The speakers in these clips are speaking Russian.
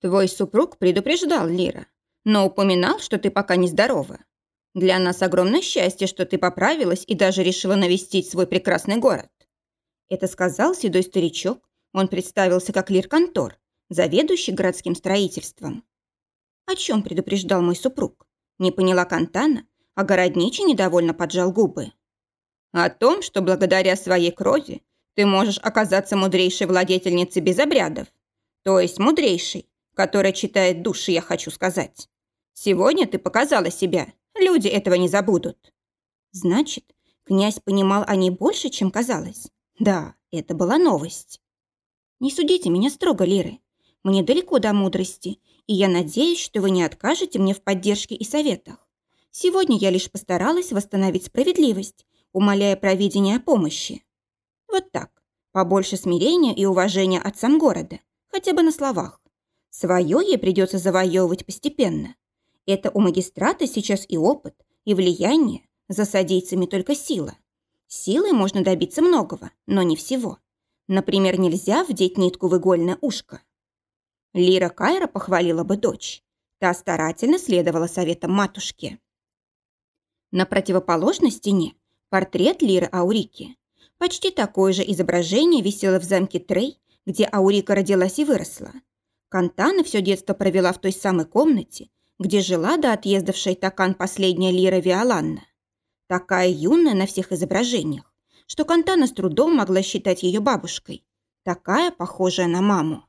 Твой супруг предупреждал, Лира, но упоминал, что ты пока нездорова. Для нас огромное счастье, что ты поправилась и даже решила навестить свой прекрасный город. Это сказал седой старичок. Он представился как Лир Контор, заведующий городским строительством. О чем предупреждал мой супруг? Не поняла Кантана, а городничий недовольно поджал губы. О том, что благодаря своей крови ты можешь оказаться мудрейшей владетельницей без обрядов, то есть мудрейшей, которая читает души, я хочу сказать. Сегодня ты показала себя, люди этого не забудут. Значит, князь понимал о ней больше, чем казалось. Да, это была новость. Не судите меня строго, Лиры. Мне далеко до мудрости, и я надеюсь, что вы не откажете мне в поддержке и советах. Сегодня я лишь постаралась восстановить справедливость, умоляя провидение о помощи. Вот так. Побольше смирения и уважения отцам города, хотя бы на словах. Свое ей придется завоевывать постепенно. Это у магистрата сейчас и опыт, и влияние, за содейцами только сила. Силой можно добиться многого, но не всего. Например, нельзя вдеть нитку в игольное ушко. Лира Кайра похвалила бы дочь. Та старательно следовала советам матушки. На противоположной стене портрет Лиры Аурики. Почти такое же изображение висело в замке Трей, где Аурика родилась и выросла. Кантана все детство провела в той самой комнате, где жила до отъезда в Шайтакан последняя Лира Виоланна. Такая юная на всех изображениях, что Кантана с трудом могла считать ее бабушкой. Такая, похожая на маму.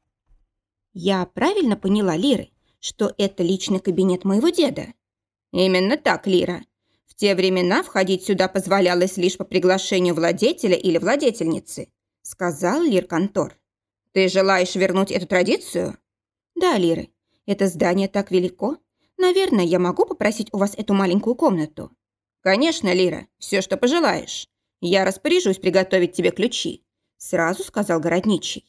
Я правильно поняла, Лиры, что это личный кабинет моего деда? Именно так, Лира. В те времена входить сюда позволялось лишь по приглашению владетеля или владетельницы, сказал Лир Контор. Ты желаешь вернуть эту традицию? «Да, Лиры, это здание так велико. Наверное, я могу попросить у вас эту маленькую комнату?» «Конечно, Лира, все, что пожелаешь. Я распоряжусь приготовить тебе ключи», сразу сказал городничий.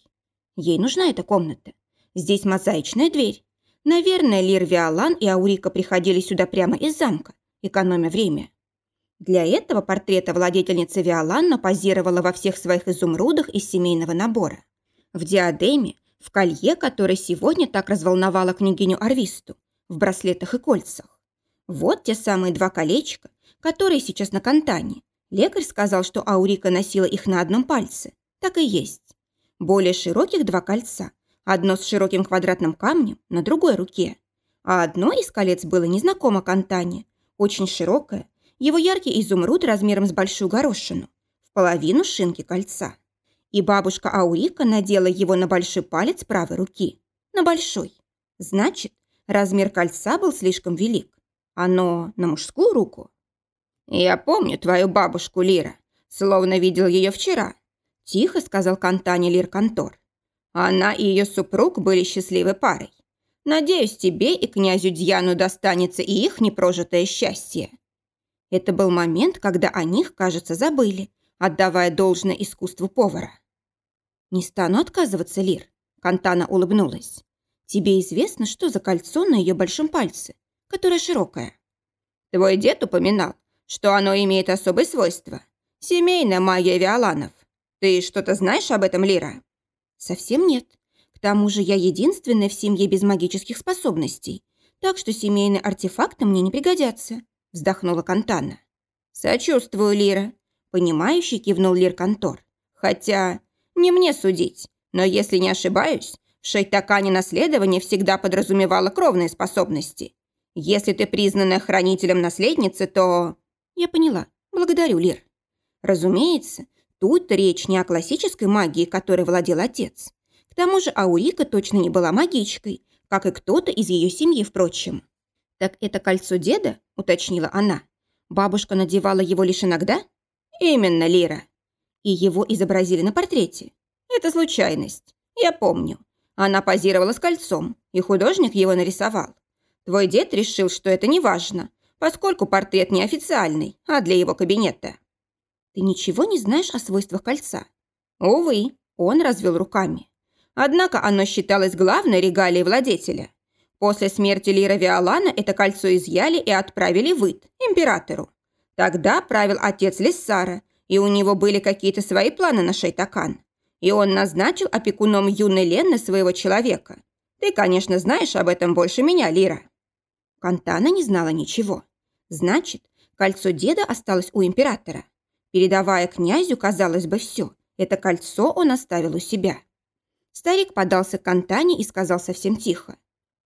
Ей нужна эта комната. Здесь мозаичная дверь. Наверное, Лир Виолан и Аурика приходили сюда прямо из замка, экономя время. Для этого портрета владетельницы Виоланна позировала во всех своих изумрудах из семейного набора. В диадеме в колье, которое сегодня так разволновало княгиню Арвисту, в браслетах и кольцах. Вот те самые два колечка, которые сейчас на кантане. Лекарь сказал, что Аурика носила их на одном пальце. Так и есть. Более широких два кольца. Одно с широким квадратным камнем на другой руке. А одно из колец было незнакомо Кантане. Очень широкое. Его яркий изумруд размером с большую горошину. В половину шинки кольца и бабушка Аурика надела его на большой палец правой руки. На большой. Значит, размер кольца был слишком велик. Оно на мужскую руку. «Я помню твою бабушку, Лира, словно видел ее вчера», тихо сказал Кантане Лир Контор. Она и ее супруг были счастливой парой. Надеюсь, тебе и князю Дьяну достанется и их непрожитое счастье. Это был момент, когда о них, кажется, забыли, отдавая должное искусству повара. «Не стану отказываться, Лир», — Кантана улыбнулась. «Тебе известно, что за кольцо на ее большом пальце, которое широкое?» «Твой дед упоминал, что оно имеет особые свойства. Семейная магия Виоланов. Ты что-то знаешь об этом, Лира?» «Совсем нет. К тому же я единственная в семье без магических способностей, так что семейные артефакты мне не пригодятся», — вздохнула Кантана. «Сочувствую, Лира», Понимающий кивнул Лир Контор. Хотя не мне судить, но если не ошибаюсь, в Шейтакане наследование всегда подразумевало кровные способности. Если ты признанная хранителем наследницы, то... Я поняла. Благодарю, Лир. Разумеется, тут речь не о классической магии, которой владел отец. К тому же Аурика точно не была магичкой, как и кто-то из ее семьи, впрочем. «Так это кольцо деда?» – уточнила она. «Бабушка надевала его лишь иногда?» «Именно, Лира. И его изобразили на портрете. Это случайность. Я помню. Она позировала с кольцом, и художник его нарисовал. Твой дед решил, что это не важно, поскольку портрет не официальный, а для его кабинета. Ты ничего не знаешь о свойствах кольца? Увы, он развел руками. Однако оно считалось главной регалией владетеля. После смерти Лира Виолана это кольцо изъяли и отправили в Ит, императору. Тогда правил отец Лиссара, и у него были какие-то свои планы на Шайтакан. И он назначил опекуном юной Ленны своего человека. Ты, конечно, знаешь об этом больше меня, Лира». Кантана не знала ничего. Значит, кольцо деда осталось у императора. Передавая князю, казалось бы, все. Это кольцо он оставил у себя. Старик подался к Кантане и сказал совсем тихо.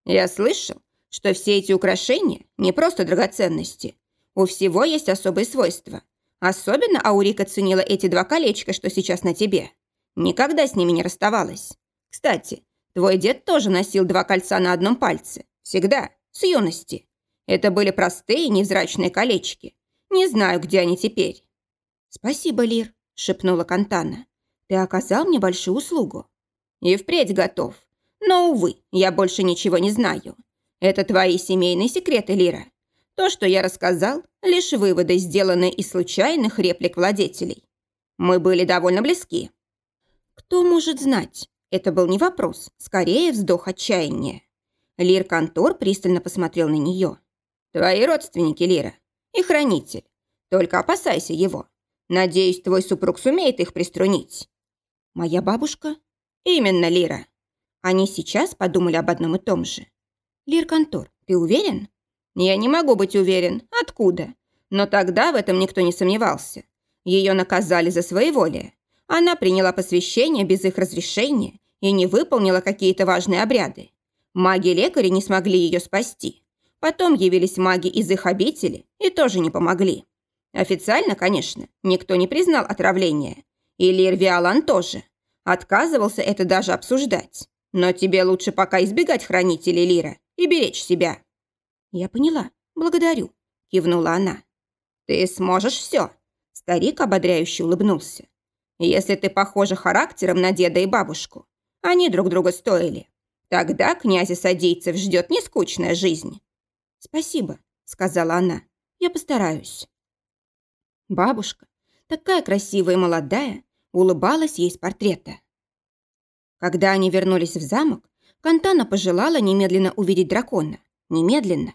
«Я слышал, что все эти украшения не просто драгоценности. У всего есть особые свойства. Особенно Аурика ценила эти два колечка, что сейчас на тебе. Никогда с ними не расставалась. Кстати, твой дед тоже носил два кольца на одном пальце. Всегда, с юности. Это были простые невзрачные колечки. Не знаю, где они теперь. «Спасибо, Лир», — шепнула Кантана. «Ты оказал мне большую услугу». «И впредь готов. Но, увы, я больше ничего не знаю. Это твои семейные секреты, Лира. То, что я рассказал, лишь выводы, сделанные из случайных реплик владетелей. Мы были довольно близки. Кто может знать? Это был не вопрос, скорее вздох отчаяния. Лир Контор пристально посмотрел на нее. Твои родственники, Лира, и хранитель. Только опасайся его. Надеюсь, твой супруг сумеет их приструнить. Моя бабушка? Именно, Лира. Они сейчас подумали об одном и том же. Лир Контор, ты уверен? Я не могу быть уверен. Откуда? Но тогда в этом никто не сомневался. Ее наказали за своеволие. Она приняла посвящение без их разрешения и не выполнила какие-то важные обряды. Маги-лекари не смогли ее спасти. Потом явились маги из их обители и тоже не помогли. Официально, конечно, никто не признал отравление. И Лир Виолан тоже. Отказывался это даже обсуждать. Но тебе лучше пока избегать хранителей Лира и беречь себя». «Я поняла. Благодарю», – кивнула она. «Ты сможешь все», – старик ободряюще улыбнулся. «Если ты похожа характером на деда и бабушку, они друг друга стоили. Тогда князя Садийцев ждет нескучная жизнь». «Спасибо», – сказала она. «Я постараюсь». Бабушка, такая красивая и молодая, улыбалась ей с портрета. Когда они вернулись в замок, Кантана пожелала немедленно увидеть дракона. Немедленно.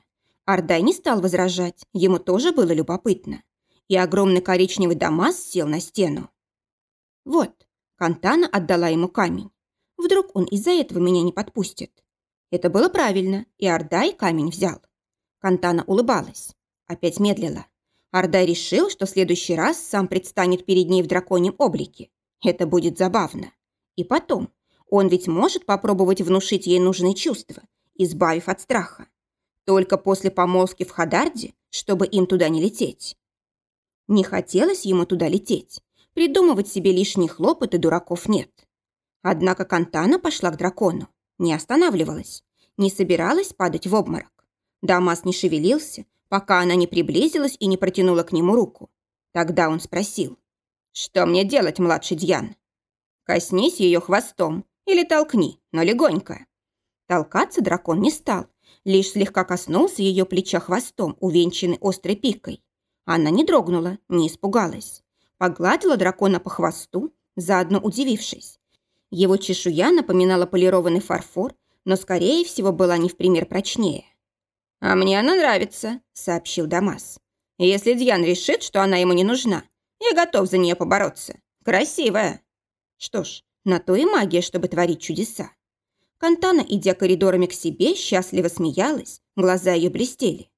Ардай не стал возражать, ему тоже было любопытно. И огромный коричневый дамас сел на стену. «Вот», — Кантана отдала ему камень. «Вдруг он из-за этого меня не подпустит?» Это было правильно, и Ардай камень взял. Кантана улыбалась. Опять медлила. Ардай решил, что в следующий раз сам предстанет перед ней в драконьем облике. Это будет забавно. И потом, он ведь может попробовать внушить ей нужные чувства, избавив от страха. Только после помолвки в Хадарде, чтобы им туда не лететь. Не хотелось ему туда лететь. Придумывать себе лишние хлопоты дураков нет. Однако Кантана пошла к дракону. Не останавливалась. Не собиралась падать в обморок. Дамас не шевелился, пока она не приблизилась и не протянула к нему руку. Тогда он спросил. «Что мне делать, младший Дьян?» «Коснись ее хвостом или толкни, но легонько». Толкаться дракон не стал, лишь слегка коснулся ее плеча хвостом, увенчанный острой пикой. Она не дрогнула, не испугалась. Погладила дракона по хвосту, заодно удивившись. Его чешуя напоминала полированный фарфор, но, скорее всего, была не в пример прочнее. «А мне она нравится», — сообщил Дамас. «Если Дьян решит, что она ему не нужна, я готов за нее побороться. Красивая». Что ж, на то и магия, чтобы творить чудеса. Кантана, идя коридорами к себе, счастливо смеялась, глаза ее блестели.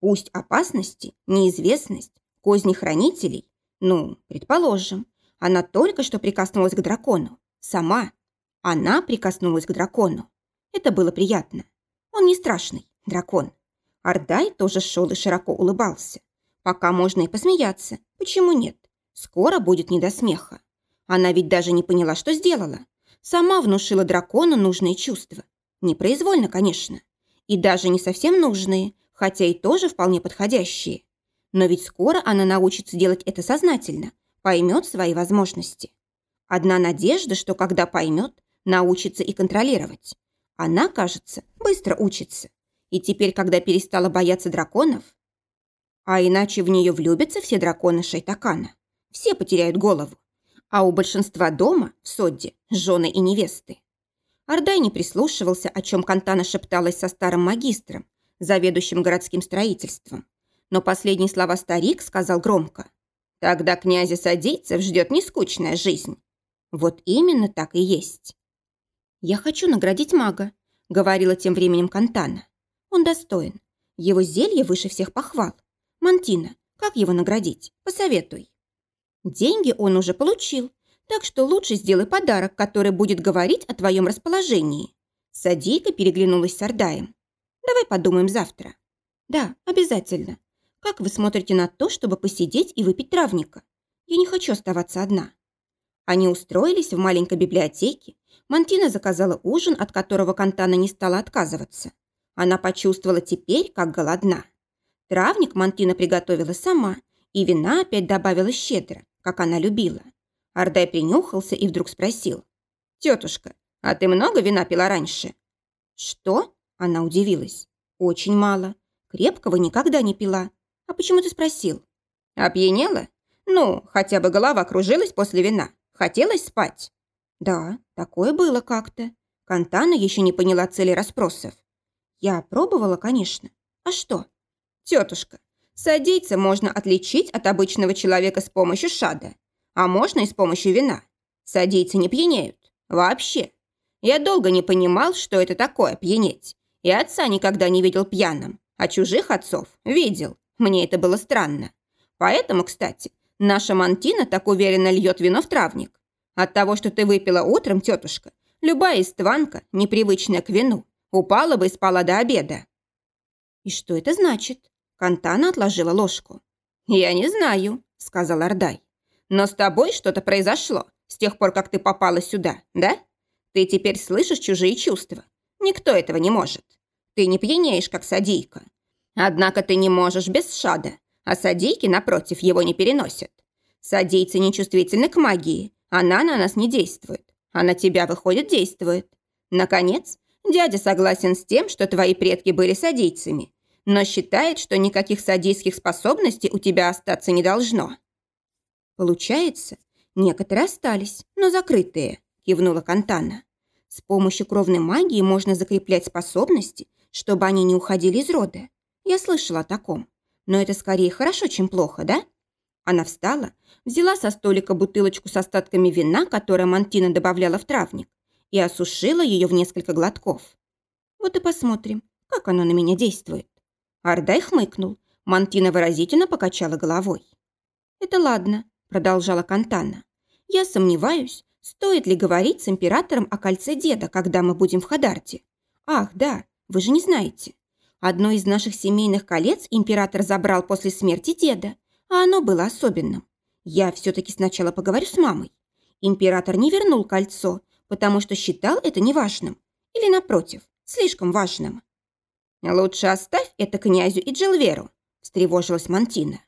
Пусть опасности, неизвестность, козни хранителей, ну, предположим, она только что прикоснулась к дракону. Сама. Она прикоснулась к дракону. Это было приятно. Он не страшный, дракон. Ардай тоже шел и широко улыбался. Пока можно и посмеяться. Почему нет? Скоро будет не до смеха. Она ведь даже не поняла, что сделала. Сама внушила дракону нужные чувства. Непроизвольно, конечно. И даже не совсем нужные, хотя и тоже вполне подходящие. Но ведь скоро она научится делать это сознательно, поймет свои возможности. Одна надежда, что когда поймет, научится и контролировать. Она, кажется, быстро учится. И теперь, когда перестала бояться драконов... А иначе в нее влюбятся все драконы Шайтакана. Все потеряют голову а у большинства дома, в Содде, жены и невесты. Ардай не прислушивался, о чем Кантана шепталась со старым магистром, заведующим городским строительством. Но последние слова старик сказал громко. «Тогда князя Садийцев ждет нескучная жизнь». Вот именно так и есть. «Я хочу наградить мага. — говорила тем временем Кантана. «Он достоин. Его зелье выше всех похвал. Мантина, как его наградить? Посоветуй». Деньги он уже получил, так что лучше сделай подарок, который будет говорить о твоем расположении. Садейка переглянулась с Ордаем. Давай подумаем завтра. Да, обязательно. Как вы смотрите на то, чтобы посидеть и выпить травника? Я не хочу оставаться одна. Они устроились в маленькой библиотеке. Мантина заказала ужин, от которого Кантана не стала отказываться. Она почувствовала теперь, как голодна. Травник Мантина приготовила сама, и вина опять добавила щедро, как она любила. Ардай принюхался и вдруг спросил. «Тетушка, а ты много вина пила раньше?» «Что?» – она удивилась. «Очень мало. Крепкого никогда не пила. А почему ты спросил?» «Опьянела? Ну, хотя бы голова кружилась после вина. Хотелось спать?» «Да, такое было как-то». Кантана еще не поняла цели расспросов. «Я пробовала, конечно. А что?» «Тетушка, садийца можно отличить от обычного человека с помощью шада. А можно и с помощью вина. Садийцы не пьянеют. Вообще. Я долго не понимал, что это такое пьянеть. И отца никогда не видел пьяным. А чужих отцов видел. Мне это было странно. Поэтому, кстати, наша Мантина так уверенно льет вино в травник. От того, что ты выпила утром, тетушка, любая истванка, непривычная к вину, упала бы и спала до обеда. И что это значит? Кантана отложила ложку. «Я не знаю», — сказал Ордай. Но с тобой что-то произошло с тех пор, как ты попала сюда, да? Ты теперь слышишь чужие чувства. Никто этого не может. Ты не пьянеешь, как садийка. Однако ты не можешь без шада, а садийки, напротив, его не переносят. Садийцы нечувствительны к магии. Она на нас не действует. А на тебя, выходит, действует. Наконец, дядя согласен с тем, что твои предки были садийцами, но считает, что никаких садийских способностей у тебя остаться не должно. «Получается, некоторые остались, но закрытые», – кивнула Кантана. «С помощью кровной магии можно закреплять способности, чтобы они не уходили из рода. Я слышала о таком. Но это скорее хорошо, чем плохо, да?» Она встала, взяла со столика бутылочку с остатками вина, которое Мантина добавляла в травник, и осушила ее в несколько глотков. «Вот и посмотрим, как оно на меня действует». Ардай хмыкнул. Мантина выразительно покачала головой. «Это ладно продолжала Кантана. «Я сомневаюсь, стоит ли говорить с императором о кольце деда, когда мы будем в Хадарте. Ах, да, вы же не знаете. Одно из наших семейных колец император забрал после смерти деда, а оно было особенным. Я все-таки сначала поговорю с мамой. Император не вернул кольцо, потому что считал это неважным. Или, напротив, слишком важным. «Лучше оставь это князю и Джилверу», – встревожилась Мантина.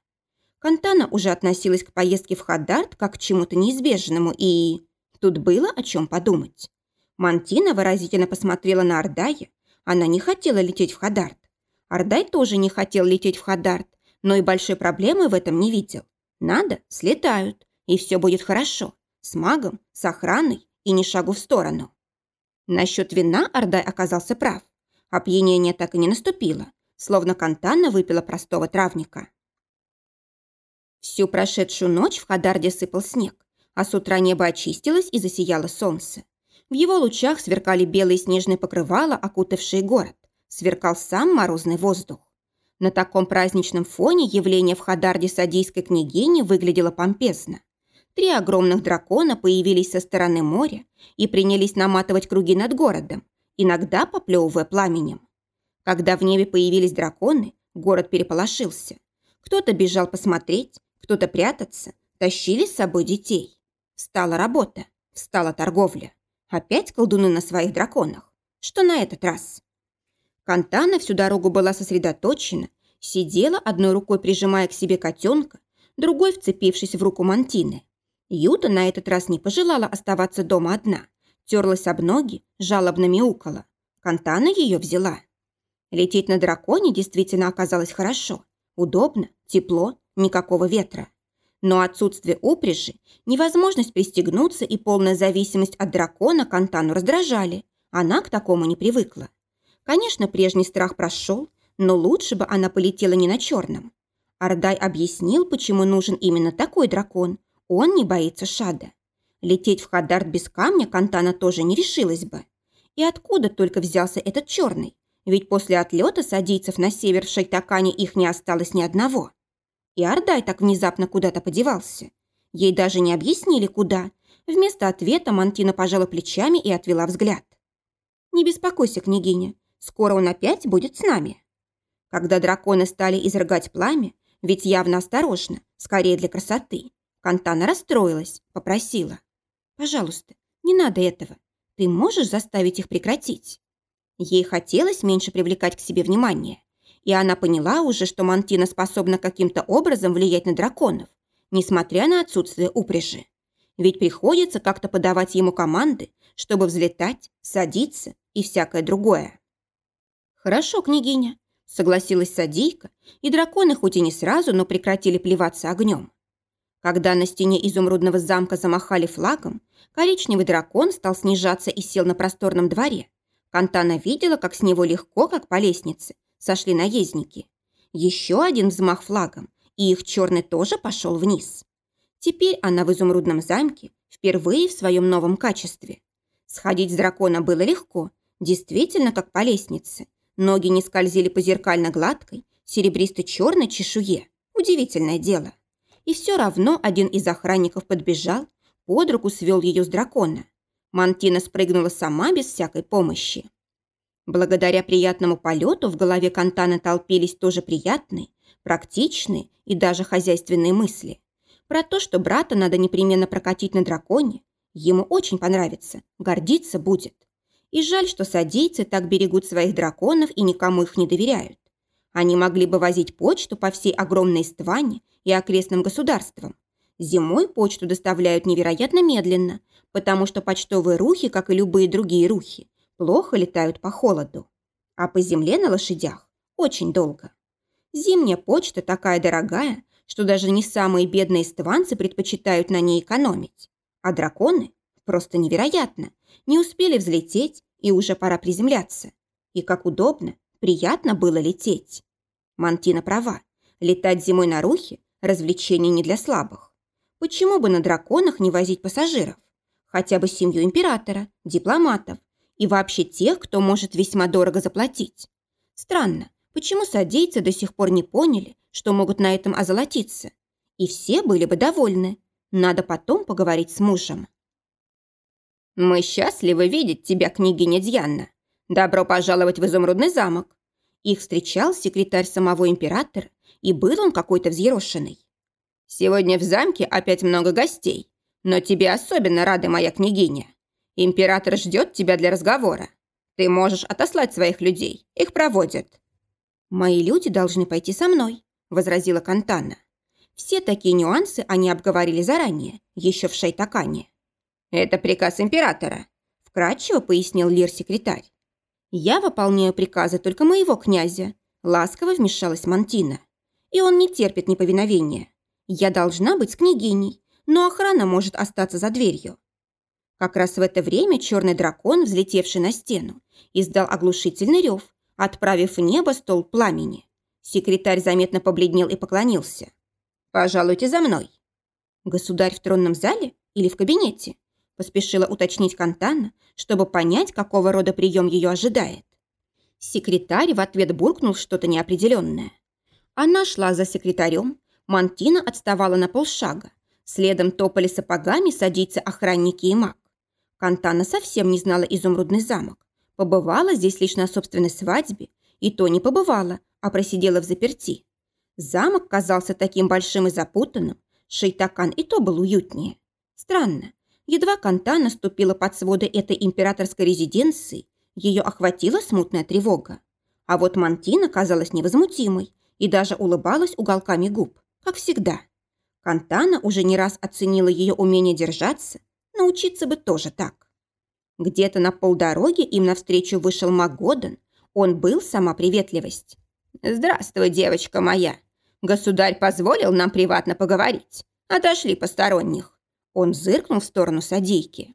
Кантана уже относилась к поездке в Хадарт как к чему-то неизбежному, и... Тут было о чем подумать. Мантина выразительно посмотрела на Ардая. Она не хотела лететь в Хадарт. Ардай тоже не хотел лететь в Хадарт, но и большой проблемы в этом не видел. Надо, слетают, и все будет хорошо. С магом, с охраной и ни шагу в сторону. Насчет вина Ардай оказался прав. Опьянение так и не наступило, словно Кантана выпила простого травника. Всю прошедшую ночь в Хадарде сыпал снег, а с утра небо очистилось и засияло солнце. В его лучах сверкали белые снежные покрывала, окутавшие город. Сверкал сам морозный воздух. На таком праздничном фоне явление в Хадарде садийской княгини выглядело помпезно. Три огромных дракона появились со стороны моря и принялись наматывать круги над городом, иногда поплевывая пламенем. Когда в небе появились драконы, город переполошился. Кто-то бежал посмотреть, кто-то прятаться, тащили с собой детей. Стала работа, встала торговля. Опять колдуны на своих драконах. Что на этот раз? Кантана всю дорогу была сосредоточена, сидела одной рукой прижимая к себе котенка, другой вцепившись в руку Мантины. Юта на этот раз не пожелала оставаться дома одна. Терлась об ноги, жалобно мяукала. Кантана ее взяла. Лететь на драконе действительно оказалось хорошо. Удобно, тепло, никакого ветра. Но отсутствие упряжи, невозможность пристегнуться и полная зависимость от дракона Кантану раздражали. Она к такому не привыкла. Конечно, прежний страх прошел, но лучше бы она полетела не на черном. Ардай объяснил, почему нужен именно такой дракон. Он не боится шада. Лететь в Хадарт без камня Кантана тоже не решилась бы. И откуда только взялся этот черный? Ведь после отлета садийцев на север в Шайтакане их не осталось ни одного. И Ардай так внезапно куда-то подевался. Ей даже не объяснили, куда. Вместо ответа Мантина пожала плечами и отвела взгляд. «Не беспокойся, княгиня, скоро он опять будет с нами». Когда драконы стали изрыгать пламя, ведь явно осторожно, скорее для красоты, Кантана расстроилась, попросила. «Пожалуйста, не надо этого. Ты можешь заставить их прекратить?» Ей хотелось меньше привлекать к себе внимание, и она поняла уже, что Мантина способна каким-то образом влиять на драконов, несмотря на отсутствие упряжи. Ведь приходится как-то подавать ему команды, чтобы взлетать, садиться и всякое другое. «Хорошо, княгиня», — согласилась Садийка, и драконы хоть и не сразу, но прекратили плеваться огнем. Когда на стене изумрудного замка замахали флагом, коричневый дракон стал снижаться и сел на просторном дворе. Кантана видела, как с него легко, как по лестнице, сошли наездники. Еще один взмах флагом, и их черный тоже пошел вниз. Теперь она в изумрудном замке, впервые в своем новом качестве. Сходить с дракона было легко, действительно, как по лестнице. Ноги не скользили по зеркально-гладкой, серебристо-черной чешуе. Удивительное дело. И все равно один из охранников подбежал, под руку свел ее с дракона. Мантина спрыгнула сама без всякой помощи. Благодаря приятному полету в голове Кантана толпились тоже приятные, практичные и даже хозяйственные мысли. Про то, что брата надо непременно прокатить на драконе, ему очень понравится, гордиться будет. И жаль, что садийцы так берегут своих драконов и никому их не доверяют. Они могли бы возить почту по всей огромной Истване и окрестным государствам. Зимой почту доставляют невероятно медленно, потому что почтовые рухи, как и любые другие рухи, плохо летают по холоду. А по земле на лошадях очень долго. Зимняя почта такая дорогая, что даже не самые бедные стванцы предпочитают на ней экономить. А драконы просто невероятно. Не успели взлететь, и уже пора приземляться. И как удобно, приятно было лететь. Мантина права. Летать зимой на рухе – развлечение не для слабых. Почему бы на драконах не возить пассажиров? Хотя бы семью императора, дипломатов и вообще тех, кто может весьма дорого заплатить. Странно, почему садейцы до сих пор не поняли, что могут на этом озолотиться? И все были бы довольны. Надо потом поговорить с мужем. «Мы счастливы видеть тебя, княгиня Дьянна. Добро пожаловать в изумрудный замок. Их встречал секретарь самого императора, и был он какой-то взъерошенный. «Сегодня в замке опять много гостей, но тебе особенно рады, моя княгиня. Император ждет тебя для разговора. Ты можешь отослать своих людей, их проводят». «Мои люди должны пойти со мной», – возразила Кантана. Все такие нюансы они обговорили заранее, еще в Шайтакане. «Это приказ императора», – вкратчиво пояснил Лир-секретарь. «Я выполняю приказы только моего князя», – ласково вмешалась Мантина. «И он не терпит неповиновения. Я должна быть с княгиней, но охрана может остаться за дверью». Как раз в это время черный дракон, взлетевший на стену, издал оглушительный рев, отправив в небо стол пламени. Секретарь заметно побледнел и поклонился. «Пожалуйте за мной». «Государь в тронном зале или в кабинете?» Поспешила уточнить Кантана, чтобы понять, какого рода прием ее ожидает. Секретарь в ответ буркнул что-то неопределенное. Она шла за секретарем, Мантина отставала на полшага. Следом топали сапогами садиться охранники и маг. Кантана совсем не знала изумрудный замок. Побывала здесь лишь на собственной свадьбе, и то не побывала, а просидела в заперти. Замок казался таким большим и запутанным, Шейтакан и то был уютнее. Странно, Едва Канта наступила под своды этой императорской резиденции, ее охватила смутная тревога. А вот Мантина казалась невозмутимой и даже улыбалась уголками губ, как всегда. Кантана уже не раз оценила ее умение держаться, научиться бы тоже так. Где-то на полдороги им навстречу вышел Магодон. Он был сама приветливость. «Здравствуй, девочка моя. Государь позволил нам приватно поговорить. Отошли посторонних. Он зыркнул в сторону садейки.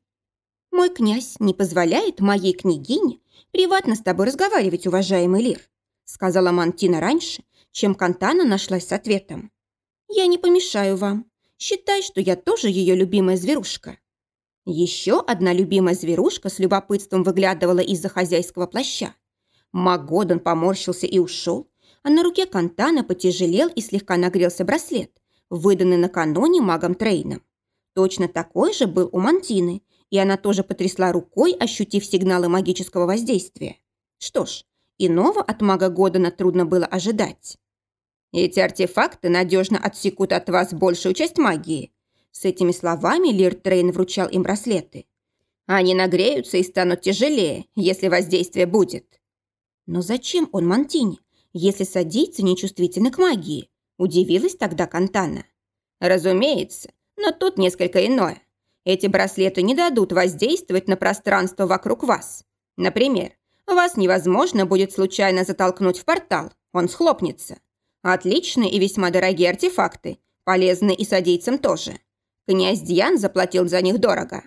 «Мой князь не позволяет моей княгине приватно с тобой разговаривать, уважаемый Лир», сказала Мантина раньше, чем Кантана нашлась с ответом. «Я не помешаю вам. Считай, что я тоже ее любимая зверушка». Еще одна любимая зверушка с любопытством выглядывала из-за хозяйского плаща. Магодон поморщился и ушел, а на руке Кантана потяжелел и слегка нагрелся браслет, выданный накануне магом Трейном. Точно такой же был у Мантины, и она тоже потрясла рукой, ощутив сигналы магического воздействия. Что ж, иного от мага Годана трудно было ожидать. Эти артефакты надежно отсекут от вас большую часть магии, с этими словами Лир Трейн вручал им браслеты. Они нагреются и станут тяжелее, если воздействие будет. Но зачем он Мантине, если садится нечувствительна к магии? Удивилась тогда Кантана. Разумеется, но тут несколько иное. Эти браслеты не дадут воздействовать на пространство вокруг вас. Например, вас невозможно будет случайно затолкнуть в портал, он схлопнется. Отличные и весьма дорогие артефакты, полезны и садийцам тоже. Князь Дьян заплатил за них дорого.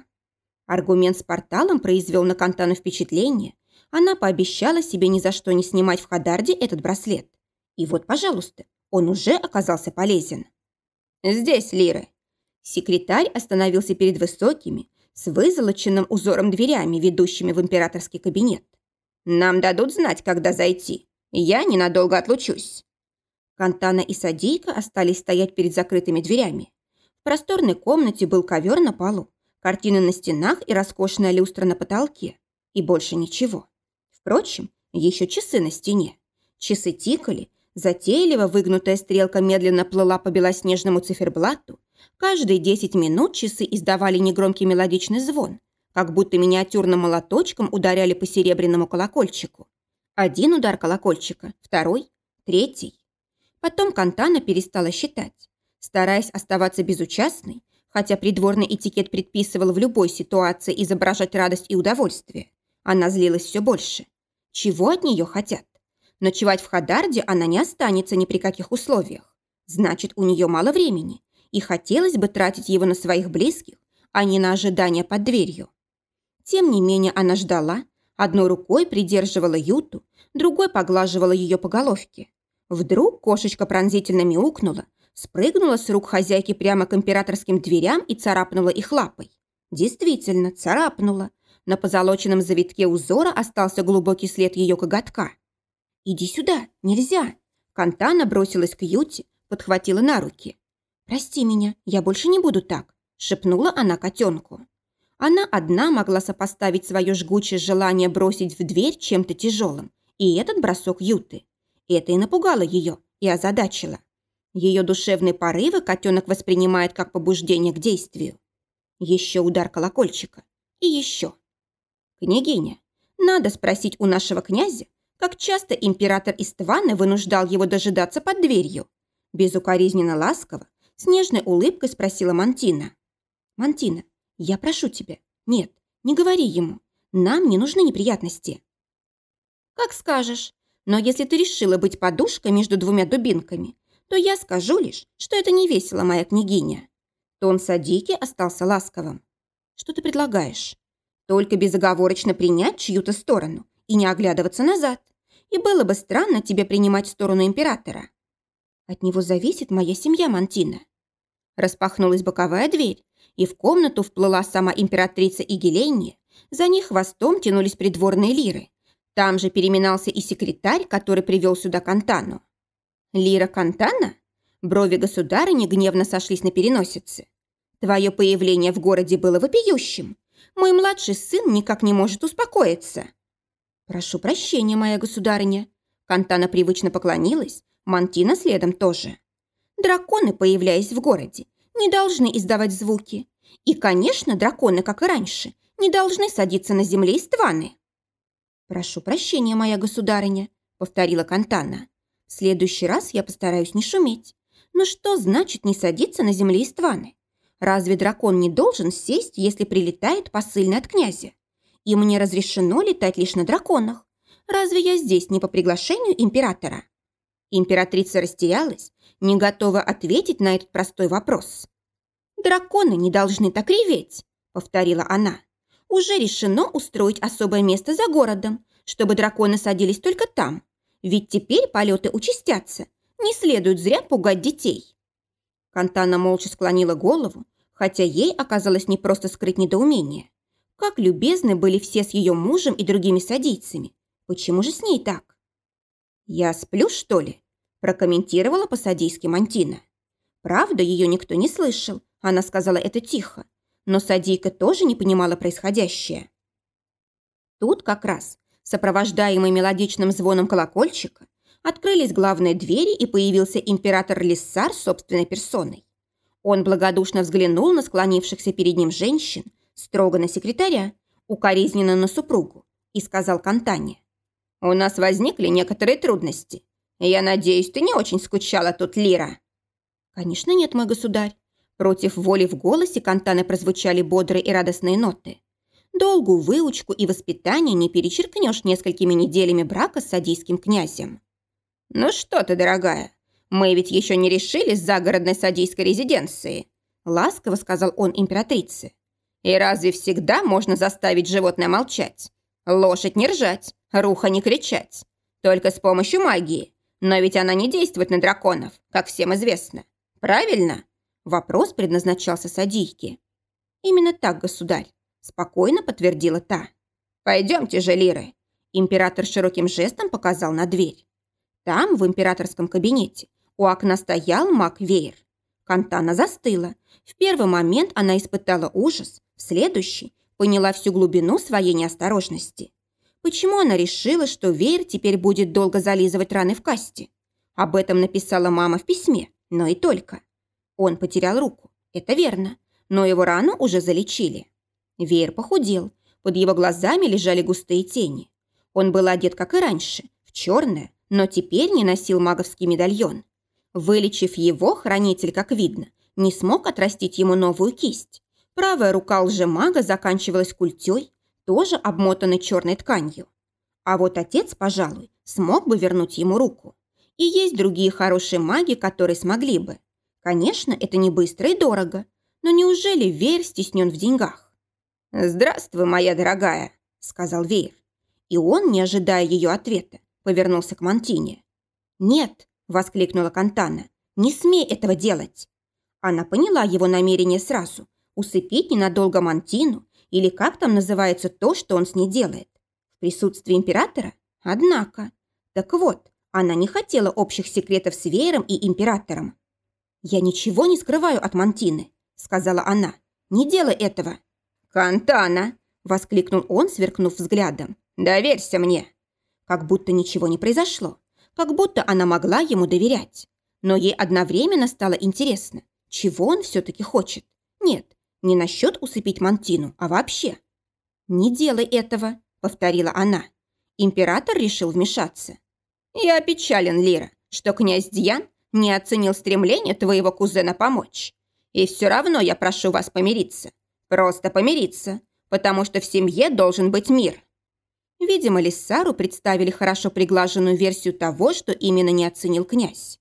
Аргумент с порталом произвел на Кантану впечатление. Она пообещала себе ни за что не снимать в Хадарде этот браслет. И вот, пожалуйста, он уже оказался полезен. «Здесь, Лиры». Секретарь остановился перед высокими, с вызолоченным узором дверями, ведущими в императорский кабинет. «Нам дадут знать, когда зайти. Я ненадолго отлучусь». Кантана и Садийка остались стоять перед закрытыми дверями просторной комнате был ковер на полу, картины на стенах и роскошная люстра на потолке. И больше ничего. Впрочем, еще часы на стене. Часы тикали, затейливо выгнутая стрелка медленно плыла по белоснежному циферблату. Каждые десять минут часы издавали негромкий мелодичный звон, как будто миниатюрным молоточком ударяли по серебряному колокольчику. Один удар колокольчика, второй, третий. Потом Кантана перестала считать. Стараясь оставаться безучастной, хотя придворный этикет предписывал в любой ситуации изображать радость и удовольствие, она злилась все больше. Чего от нее хотят? Ночевать в Хадарде она не останется ни при каких условиях. Значит, у нее мало времени, и хотелось бы тратить его на своих близких, а не на ожидание под дверью. Тем не менее она ждала, одной рукой придерживала Юту, другой поглаживала ее по головке. Вдруг кошечка пронзительно мяукнула, спрыгнула с рук хозяйки прямо к императорским дверям и царапнула их лапой. Действительно, царапнула. На позолоченном завитке узора остался глубокий след ее коготка. «Иди сюда, нельзя!» Кантана бросилась к Юте, подхватила на руки. «Прости меня, я больше не буду так», — шепнула она котенку. Она одна могла сопоставить свое жгучее желание бросить в дверь чем-то тяжелым и этот бросок Юты. Это и напугало ее, и озадачило. Ее душевные порывы котенок воспринимает как побуждение к действию. Еще удар колокольчика. И еще. Княгиня, надо спросить у нашего князя, как часто император Истваны вынуждал его дожидаться под дверью. Безукоризненно ласково, с нежной улыбкой спросила Мантина. «Мантина, я прошу тебя, нет, не говори ему. Нам не нужны неприятности». «Как скажешь. Но если ты решила быть подушкой между двумя дубинками, то я скажу лишь, что это не весело, моя княгиня». Тон Садики остался ласковым. «Что ты предлагаешь?» «Только безоговорочно принять чью-то сторону и не оглядываться назад. И было бы странно тебе принимать сторону императора». «От него зависит моя семья Мантина». Распахнулась боковая дверь, и в комнату вплыла сама императрица Игеления. За них хвостом тянулись придворные лиры. Там же переминался и секретарь, который привел сюда Кантану. Лира Кантана? Брови государыни гневно сошлись на переносице. Твое появление в городе было вопиющим. Мой младший сын никак не может успокоиться. Прошу прощения, моя государыня. Кантана привычно поклонилась, Мантина следом тоже. Драконы, появляясь в городе, не должны издавать звуки. И, конечно, драконы, как и раньше, не должны садиться на земле из тваны. «Прошу прощения, моя государыня», — повторила Кантана. В следующий раз я постараюсь не шуметь. Но что значит не садиться на земле Истваны? Разве дракон не должен сесть, если прилетает посыльный от князя? И мне разрешено летать лишь на драконах. Разве я здесь не по приглашению императора? Императрица растерялась, не готова ответить на этот простой вопрос. «Драконы не должны так реветь», — повторила она. «Уже решено устроить особое место за городом, чтобы драконы садились только там, ведь теперь полеты участятся. Не следует зря пугать детей. Кантана молча склонила голову, хотя ей оказалось не просто скрыть недоумение. Как любезны были все с ее мужем и другими садийцами. Почему же с ней так? «Я сплю, что ли?» – прокомментировала по-садийски Мантина. Правда, ее никто не слышал, она сказала это тихо. Но садийка тоже не понимала происходящее. Тут как раз, сопровождаемый мелодичным звоном колокольчика, открылись главные двери и появился император Лиссар собственной персоной. Он благодушно взглянул на склонившихся перед ним женщин, строго на секретаря, укоризненно на супругу, и сказал Кантане. «У нас возникли некоторые трудности. Я надеюсь, ты не очень скучала тут, Лира?» «Конечно нет, мой государь». Против воли в голосе Кантаны прозвучали бодрые и радостные ноты. Долгую выучку и воспитание не перечеркнешь несколькими неделями брака с садийским князем. «Ну что ты, дорогая, мы ведь еще не решили с загородной садийской резиденции», ласково сказал он императрице. И разве всегда можно заставить животное молчать? Лошадь не ржать, руха не кричать. Только с помощью магии. Но ведь она не действует на драконов, как всем известно. Правильно? Вопрос предназначался Садийке. Именно так, государь. Спокойно подтвердила та. Пойдемте же, Лиры. Император широким жестом показал на дверь. Там, в императорском кабинете, у окна стоял маг Веер. Кантана застыла. В первый момент она испытала ужас, в следующий поняла всю глубину своей неосторожности. Почему она решила, что Веер теперь будет долго зализывать раны в касте? Об этом написала мама в письме, но и только. Он потерял руку, это верно, но его рану уже залечили. Веер похудел, под его глазами лежали густые тени. Он был одет, как и раньше, в черное, но теперь не носил маговский медальон. Вылечив его, хранитель, как видно, не смог отрастить ему новую кисть. Правая рука лжемага заканчивалась культей, тоже обмотанной черной тканью. А вот отец, пожалуй, смог бы вернуть ему руку. И есть другие хорошие маги, которые смогли бы. Конечно, это не быстро и дорого, но неужели Веер стеснен в деньгах? «Здравствуй, моя дорогая», — сказал Веер. И он, не ожидая ее ответа, повернулся к Мантине. «Нет», — воскликнула Кантана, — «не смей этого делать». Она поняла его намерение сразу, усыпить ненадолго Мантину или как там называется то, что он с ней делает. В присутствии императора? Однако. Так вот, она не хотела общих секретов с Веером и императором. «Я ничего не скрываю от Мантины», — сказала она. «Не делай этого». «Кантана!» — воскликнул он, сверкнув взглядом. «Доверься мне!» Как будто ничего не произошло. Как будто она могла ему доверять. Но ей одновременно стало интересно, чего он все-таки хочет. Нет, не насчет усыпить Мантину, а вообще. «Не делай этого», — повторила она. Император решил вмешаться. «Я опечален, Лира, что князь Дьян не оценил стремление твоего кузена помочь. И все равно я прошу вас помириться. Просто помириться, потому что в семье должен быть мир». Видимо, Лиссару представили хорошо приглаженную версию того, что именно не оценил князь.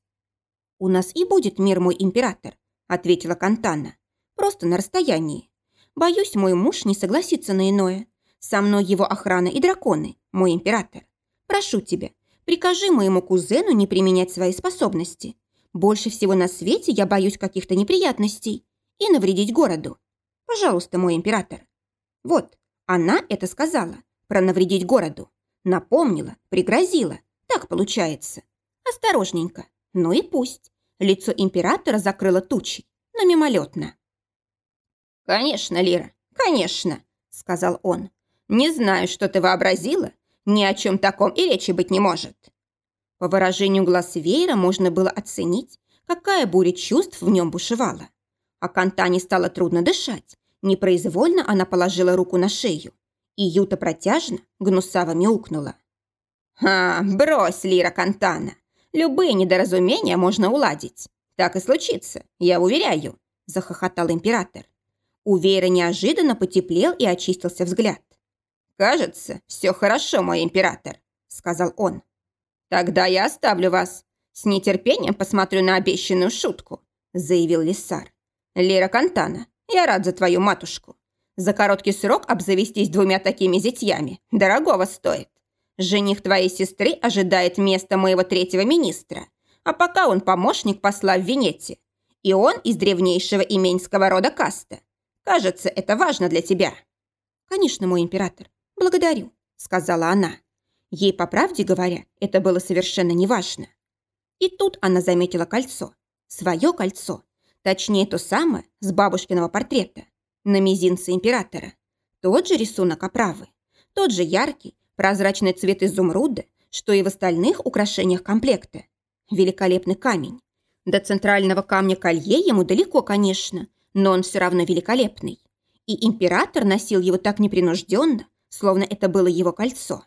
«У нас и будет мир, мой император», — ответила Кантана. Просто на расстоянии. Боюсь, мой муж не согласится на иное. Со мной его охрана и драконы, мой император. Прошу тебя, прикажи моему кузену не применять свои способности. Больше всего на свете я боюсь каких-то неприятностей и навредить городу. Пожалуйста, мой император. Вот, она это сказала, про навредить городу. Напомнила, пригрозила. Так получается. Осторожненько. Ну и пусть. Лицо императора закрыло тучей, но мимолетно. «Конечно, Лира, конечно», — сказал он. «Не знаю, что ты вообразила. Ни о чем таком и речи быть не может». По выражению глаз Вейра можно было оценить, какая буря чувств в нем бушевала. А Кантане стало трудно дышать. Непроизвольно она положила руку на шею. И Юта протяжно, гнусаво мяукнула. «А, брось, Лира Кантана. Любые недоразумения можно уладить. Так и случится, я уверяю», – захохотал император. У Вейра неожиданно потеплел и очистился взгляд. «Кажется, все хорошо, мой император», — сказал он. «Тогда я оставлю вас. С нетерпением посмотрю на обещанную шутку», — заявил Лиссар. «Лера Кантана, я рад за твою матушку. За короткий срок обзавестись двумя такими зятьями дорогого стоит. Жених твоей сестры ожидает места моего третьего министра, а пока он помощник посла в Венете. И он из древнейшего именьского рода каста. Кажется, это важно для тебя». «Конечно, мой император. Благодарю», — сказала она. Ей, по правде говоря, это было совершенно неважно. И тут она заметила кольцо. Свое кольцо. Точнее, то самое с бабушкиного портрета. На мизинце императора. Тот же рисунок оправы. Тот же яркий, прозрачный цвет изумруда, что и в остальных украшениях комплекта. Великолепный камень. До центрального камня колье ему далеко, конечно, но он все равно великолепный. И император носил его так непринужденно, словно это было его кольцо.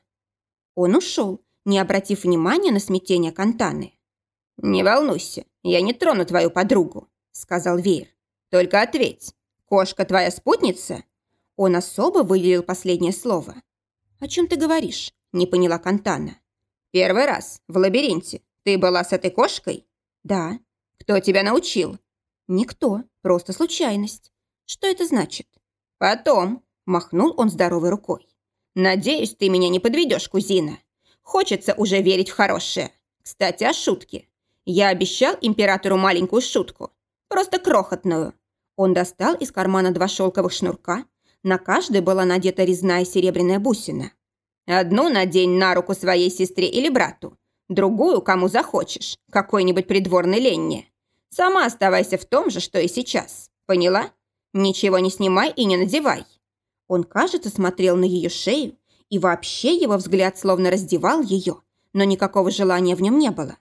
Он ушел, не обратив внимания на смятение Кантаны. «Не волнуйся, я не трону твою подругу», — сказал Веер. «Только ответь, кошка твоя спутница?» Он особо выделил последнее слово. «О чем ты говоришь?» — не поняла Кантана. «Первый раз в лабиринте ты была с этой кошкой?» «Да». «Кто тебя научил?» «Никто, просто случайность. Что это значит?» «Потом», — махнул он здоровой рукой. «Надеюсь, ты меня не подведешь, кузина. Хочется уже верить в хорошее. Кстати, о шутке. Я обещал императору маленькую шутку. Просто крохотную. Он достал из кармана два шелковых шнурка. На каждой была надета резная серебряная бусина. Одну надень на руку своей сестре или брату. Другую, кому захочешь, какой-нибудь придворной ленне. Сама оставайся в том же, что и сейчас. Поняла? Ничего не снимай и не надевай. Он, кажется, смотрел на ее шею, и вообще его взгляд словно раздевал ее, но никакого желания в нем не было.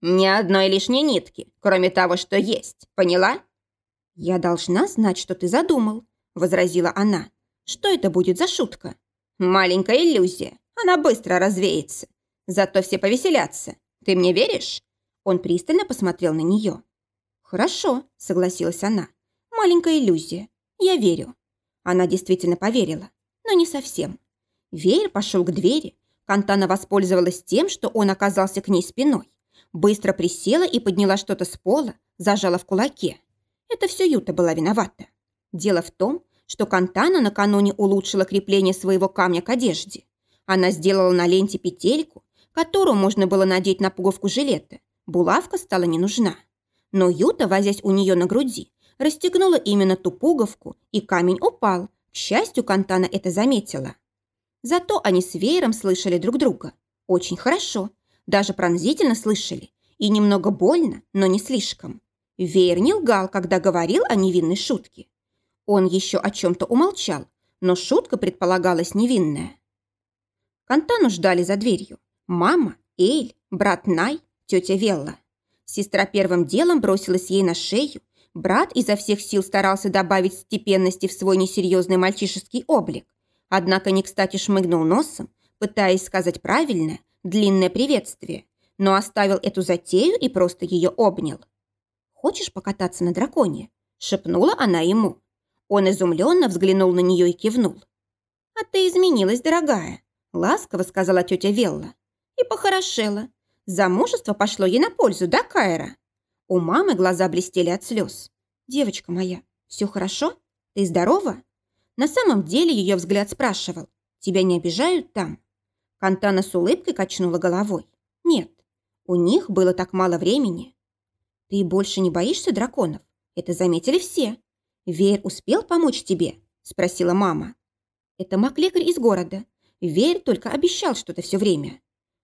Ни одной лишней нитки, кроме того, что есть. Поняла? Я должна знать, что ты задумал, возразила она. Что это будет за шутка? Маленькая иллюзия. Она быстро развеется. Зато все повеселятся. Ты мне веришь? Он пристально посмотрел на нее. «Хорошо», — согласилась она. «Маленькая иллюзия. Я верю». Она действительно поверила, но не совсем. Веер пошел к двери. Кантана воспользовалась тем, что он оказался к ней спиной. Быстро присела и подняла что-то с пола, зажала в кулаке. Это все Юта была виновата. Дело в том, что Кантана накануне улучшила крепление своего камня к одежде. Она сделала на ленте петельку, которую можно было надеть на пуговку жилета. Булавка стала не нужна. Но Юта, возясь у нее на груди, расстегнула именно ту пуговку, и камень упал. К счастью, Кантана это заметила. Зато они с веером слышали друг друга. Очень хорошо – даже пронзительно слышали. И немного больно, но не слишком. Веер не лгал, когда говорил о невинной шутке. Он еще о чем-то умолчал, но шутка предполагалась невинная. Кантану ждали за дверью. Мама, Эйль, брат Най, тетя Велла. Сестра первым делом бросилась ей на шею. Брат изо всех сил старался добавить степенности в свой несерьезный мальчишеский облик. Однако не кстати шмыгнул носом, пытаясь сказать правильное, длинное приветствие, но оставил эту затею и просто ее обнял. «Хочешь покататься на драконе?» – шепнула она ему. Он изумленно взглянул на нее и кивнул. «А ты изменилась, дорогая», – ласково сказала тетя Велла. «И похорошела. Замужество пошло ей на пользу, да, Кайра?» У мамы глаза блестели от слез. «Девочка моя, все хорошо? Ты здорова?» На самом деле ее взгляд спрашивал. «Тебя не обижают там?» Кантана с улыбкой качнула головой. Нет, у них было так мало времени. Ты больше не боишься драконов? Это заметили все. Веер успел помочь тебе? Спросила мама. Это маг-лекарь из города. Веер только обещал что-то все время.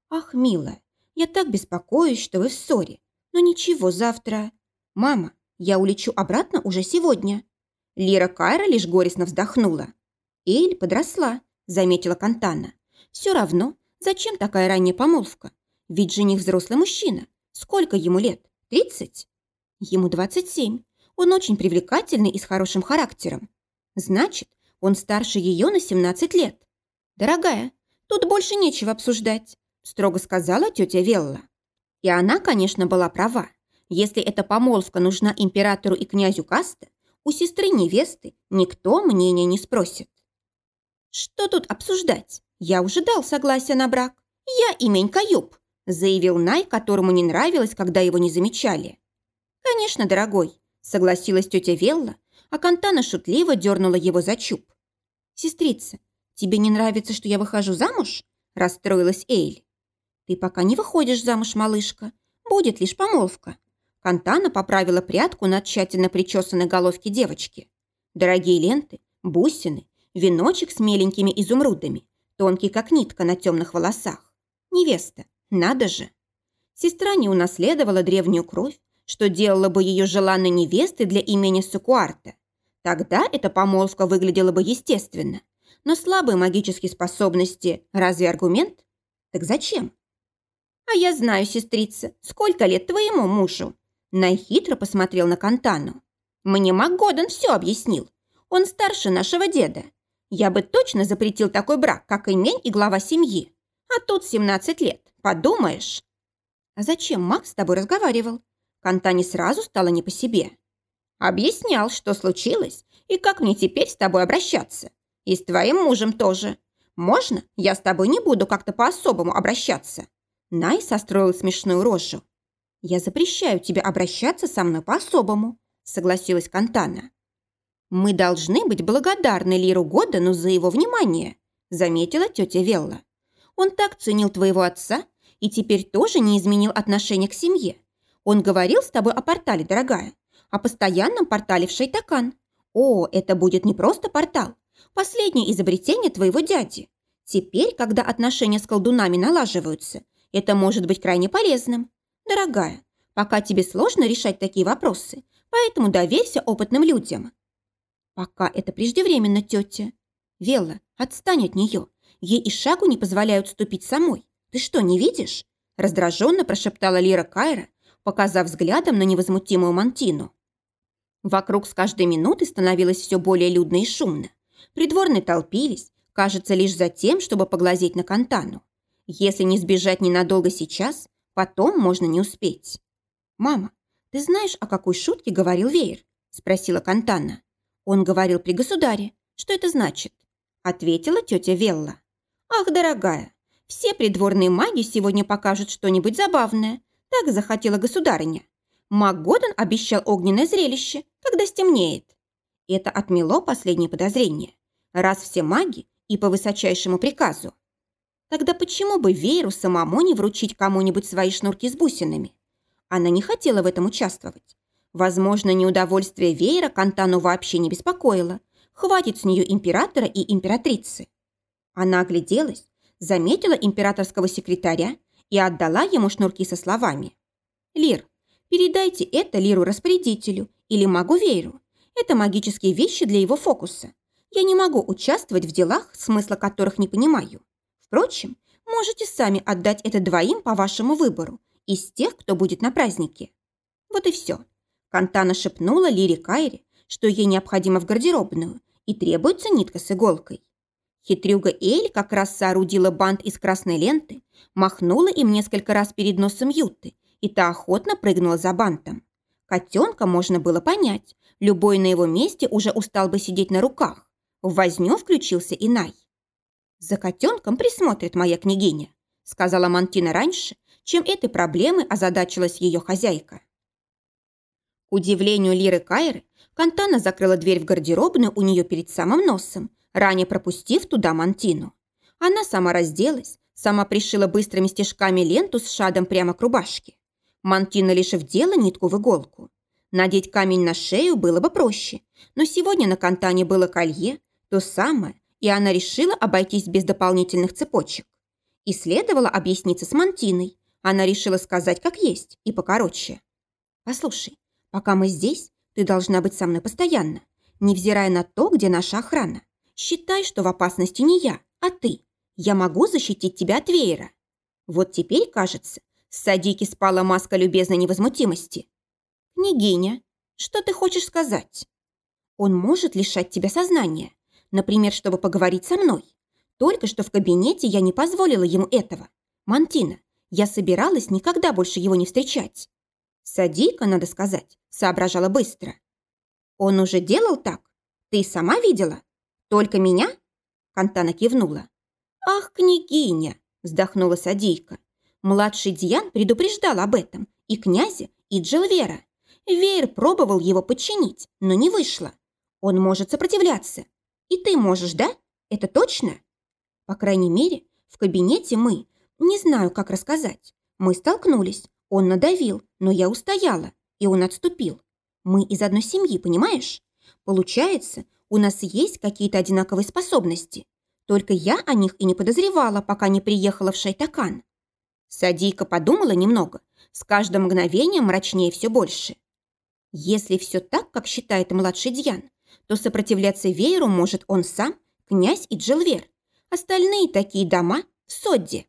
Ах, милая, я так беспокоюсь, что вы в ссоре. Но ничего, завтра... Мама, я улечу обратно уже сегодня. Лира Кайра лишь горестно вздохнула. Эль подросла, заметила Кантана. Все равно, зачем такая ранняя помолвка? Ведь жених взрослый мужчина. Сколько ему лет? Тридцать? Ему двадцать семь. Он очень привлекательный и с хорошим характером. Значит, он старше ее на семнадцать лет. Дорогая, тут больше нечего обсуждать, строго сказала тетя Велла. И она, конечно, была права. Если эта помолвка нужна императору и князю Каста, у сестры невесты никто мнения не спросит. Что тут обсуждать? «Я уже дал согласие на брак. Я имень Каюб», заявил Най, которому не нравилось, когда его не замечали. «Конечно, дорогой», согласилась тетя Велла, а Кантана шутливо дернула его за чуб. «Сестрица, тебе не нравится, что я выхожу замуж?» расстроилась Эйль. «Ты пока не выходишь замуж, малышка. Будет лишь помолвка. Кантана поправила прядку на тщательно причесанной головке девочки. Дорогие ленты, бусины, веночек с меленькими изумрудами, тонкий как нитка на темных волосах. Невеста, надо же. Сестра не унаследовала древнюю кровь, что делало бы ее желанной невестой для имени Сукуарта. Тогда эта помолвка выглядела бы естественно. Но слабые магические способности – разве аргумент? Так зачем? А я знаю, сестрица, сколько лет твоему мужу? Най хитро посмотрел на Кантану. Мне Макгоден все объяснил. Он старше нашего деда. Я бы точно запретил такой брак, как имень и глава семьи. А тут 17 лет. Подумаешь. А зачем Макс с тобой разговаривал? Кантане сразу стало не по себе. Объяснял, что случилось и как мне теперь с тобой обращаться. И с твоим мужем тоже. Можно я с тобой не буду как-то по-особому обращаться?» Най состроил смешную рожу. «Я запрещаю тебе обращаться со мной по-особому», согласилась Кантана. «Мы должны быть благодарны Лиру Годену за его внимание», заметила тетя Велла. «Он так ценил твоего отца и теперь тоже не изменил отношение к семье. Он говорил с тобой о портале, дорогая, о постоянном портале в Шайтакан. О, это будет не просто портал. Последнее изобретение твоего дяди. Теперь, когда отношения с колдунами налаживаются, это может быть крайне полезным. Дорогая, пока тебе сложно решать такие вопросы, поэтому доверься опытным людям. Пока это преждевременно, тетя. Вела, отстань от нее. Ей и шагу не позволяют ступить самой. Ты что, не видишь? Раздраженно прошептала Лира Кайра, показав взглядом на невозмутимую Мантину. Вокруг с каждой минуты становилось все более людно и шумно. Придворные толпились, кажется, лишь за тем, чтобы поглазеть на Кантану. Если не сбежать ненадолго сейчас, потом можно не успеть. «Мама, ты знаешь, о какой шутке говорил Веер?» – спросила Кантана. «Он говорил при государе. Что это значит?» – ответила тетя Велла. «Ах, дорогая, все придворные маги сегодня покажут что-нибудь забавное. Так захотела государыня. Маг Годен обещал огненное зрелище, когда стемнеет. Это отмело последнее подозрение. Раз все маги и по высочайшему приказу. Тогда почему бы Вейру самому не вручить кому-нибудь свои шнурки с бусинами? Она не хотела в этом участвовать. Возможно, неудовольствие Вейра Кантану вообще не беспокоило. Хватит с нее императора и императрицы. Она огляделась, заметила императорского секретаря и отдала ему шнурки со словами. «Лир, Передайте это Лиру-распорядителю или магу-вейру. Это магические вещи для его фокуса. Я не могу участвовать в делах, смысла которых не понимаю. Впрочем, можете сами отдать это двоим по вашему выбору, из тех, кто будет на празднике. Вот и все. Кантана шепнула Лире Кайре, что ей необходимо в гардеробную, и требуется нитка с иголкой. Хитрюга Эль как раз соорудила бант из красной ленты, махнула им несколько раз перед носом Юты и та охотно прыгнула за бантом. Котенка можно было понять. Любой на его месте уже устал бы сидеть на руках. В возню включился Инай. «За котенком присмотрит моя княгиня», сказала Мантина раньше, чем этой проблемой озадачилась ее хозяйка. К удивлению Лиры Кайры, Кантана закрыла дверь в гардеробную у нее перед самым носом, ранее пропустив туда Мантину. Она сама разделась, сама пришила быстрыми стежками ленту с шадом прямо к рубашке. Мантина лишь вдела нитку в иголку. Надеть камень на шею было бы проще, но сегодня на Кантане было колье, то самое, и она решила обойтись без дополнительных цепочек. И следовало объясниться с Мантиной. Она решила сказать как есть и покороче. «Послушай, пока мы здесь, ты должна быть со мной постоянно, невзирая на то, где наша охрана. Считай, что в опасности не я, а ты. Я могу защитить тебя от веера. Вот теперь, кажется, с Садики спала маска любезной невозмутимости. «Княгиня, что ты хочешь сказать?» «Он может лишать тебя сознания, например, чтобы поговорить со мной. Только что в кабинете я не позволила ему этого. Мантина, я собиралась никогда больше его не встречать». Садика, надо сказать, соображала быстро. «Он уже делал так? Ты сама видела? Только меня?» Кантана кивнула. «Ах, княгиня!» – вздохнула Садийка. Младший Диан предупреждал об этом и князя, и Джилвера. Веер пробовал его подчинить, но не вышло. Он может сопротивляться. И ты можешь, да? Это точно? По крайней мере, в кабинете мы, не знаю, как рассказать. Мы столкнулись, он надавил, но я устояла. И он отступил. Мы из одной семьи, понимаешь? Получается, у нас есть какие-то одинаковые способности. Только я о них и не подозревала, пока не приехала в Шайтакан. Садийка подумала немного, с каждым мгновением мрачнее все больше. Если все так, как считает младший Дьян, то сопротивляться вееру может он сам, князь и Джилвер. Остальные такие дома в Содде.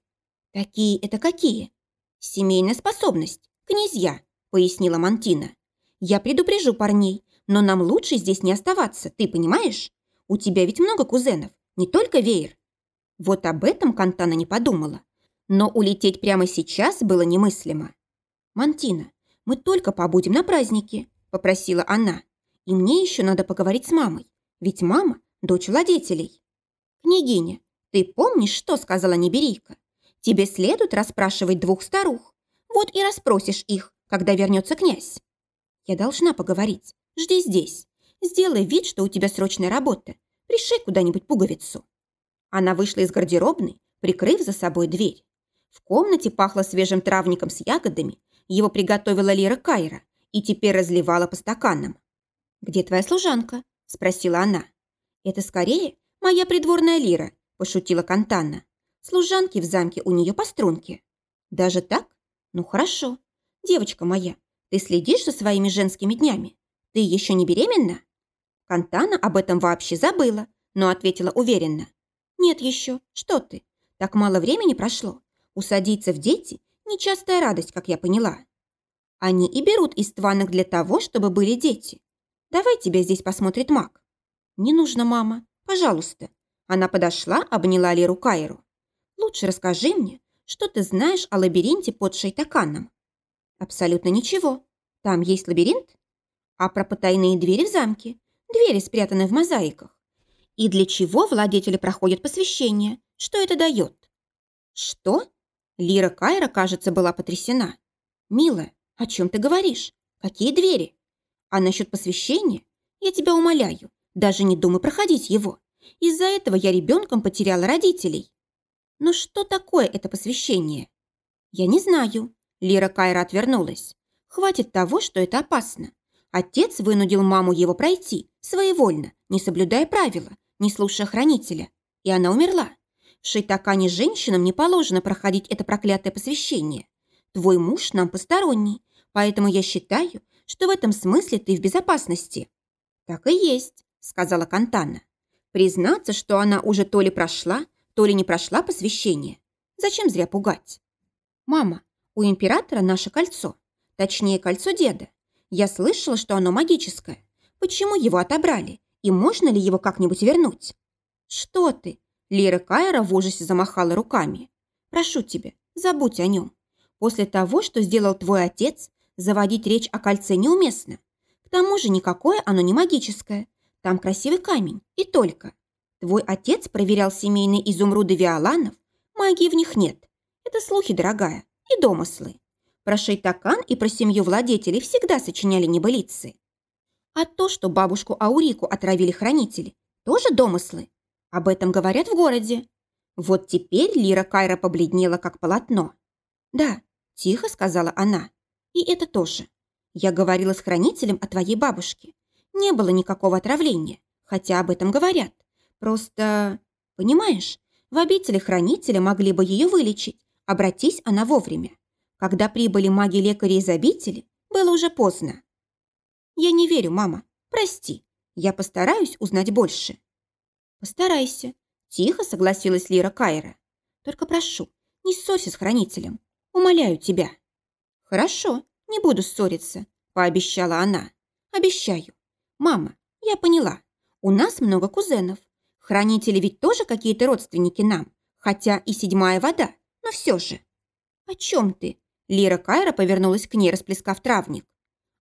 Такие это какие? Семейная способность, князья, пояснила Мантина. Я предупрежу парней, но нам лучше здесь не оставаться, ты понимаешь? У тебя ведь много кузенов, не только веер. Вот об этом Кантана не подумала. Но улететь прямо сейчас было немыслимо. «Мантина, мы только побудем на празднике», – попросила она. «И мне еще надо поговорить с мамой, ведь мама – дочь владетелей». «Княгиня, ты помнишь, что сказала Неберийка? Тебе следует расспрашивать двух старух. Вот и расспросишь их, когда вернется князь». «Я должна поговорить. Жди здесь. Сделай вид, что у тебя срочная работа. Пришей куда-нибудь пуговицу». Она вышла из гардеробной, прикрыв за собой дверь. В комнате пахло свежим травником с ягодами. Его приготовила Лира Кайра и теперь разливала по стаканам. «Где твоя служанка?» – спросила она. «Это скорее моя придворная Лира», – пошутила Кантана. «Служанки в замке у нее по струнке». «Даже так? Ну хорошо. Девочка моя, ты следишь за своими женскими днями? Ты еще не беременна?» Кантана об этом вообще забыла, но ответила уверенно. «Нет еще. Что ты? Так мало времени прошло. Усадиться в дети – нечастая радость, как я поняла. Они и берут из тванок для того, чтобы были дети. Давай тебя здесь посмотрит маг. Не нужно, мама. Пожалуйста. Она подошла, обняла Леру Кайру. Лучше расскажи мне, что ты знаешь о лабиринте под Шайтаканом. Абсолютно ничего. Там есть лабиринт? А про потайные двери в замке? Двери, спрятанные в мозаиках. И для чего владетели проходят посвящение? Что это дает? Что? Лира Кайра, кажется, была потрясена. «Милая, о чем ты говоришь? Какие двери? А насчет посвящения? Я тебя умоляю, даже не думай проходить его. Из-за этого я ребенком потеряла родителей». «Но что такое это посвящение?» «Я не знаю». Лира Кайра отвернулась. «Хватит того, что это опасно. Отец вынудил маму его пройти, своевольно, не соблюдая правила, не слушая хранителя. И она умерла. В Шейтакане женщинам не положено проходить это проклятое посвящение. Твой муж нам посторонний, поэтому я считаю, что в этом смысле ты в безопасности». «Так и есть», — сказала Кантана. Признаться, что она уже то ли прошла, то ли не прошла посвящение. Зачем зря пугать? «Мама, у императора наше кольцо. Точнее, кольцо деда. Я слышала, что оно магическое. Почему его отобрали? И можно ли его как-нибудь вернуть?» «Что ты? Лира Кайра в ужасе замахала руками. «Прошу тебя, забудь о нем. После того, что сделал твой отец, заводить речь о кольце неуместно. К тому же никакое оно не магическое. Там красивый камень, и только. Твой отец проверял семейные изумруды Виоланов, магии в них нет. Это слухи, дорогая, и домыслы. Про Шейтакан и про семью владетелей всегда сочиняли небылицы. А то, что бабушку Аурику отравили хранители, тоже домыслы. Об этом говорят в городе. Вот теперь Лира Кайра побледнела, как полотно. «Да», – тихо сказала она. «И это тоже. Я говорила с хранителем о твоей бабушке. Не было никакого отравления, хотя об этом говорят. Просто, понимаешь, в обители хранителя могли бы ее вылечить, обратись она вовремя. Когда прибыли маги-лекари из обители, было уже поздно. Я не верю, мама. Прости. Я постараюсь узнать больше. «Постарайся», – тихо согласилась Лира Кайра. «Только прошу, не ссорься с хранителем. Умоляю тебя». «Хорошо, не буду ссориться», – пообещала она. «Обещаю. Мама, я поняла. У нас много кузенов. Хранители ведь тоже какие-то родственники нам, хотя и седьмая вода, но все же». «О чем ты?» Лира Кайра повернулась к ней, расплескав травник.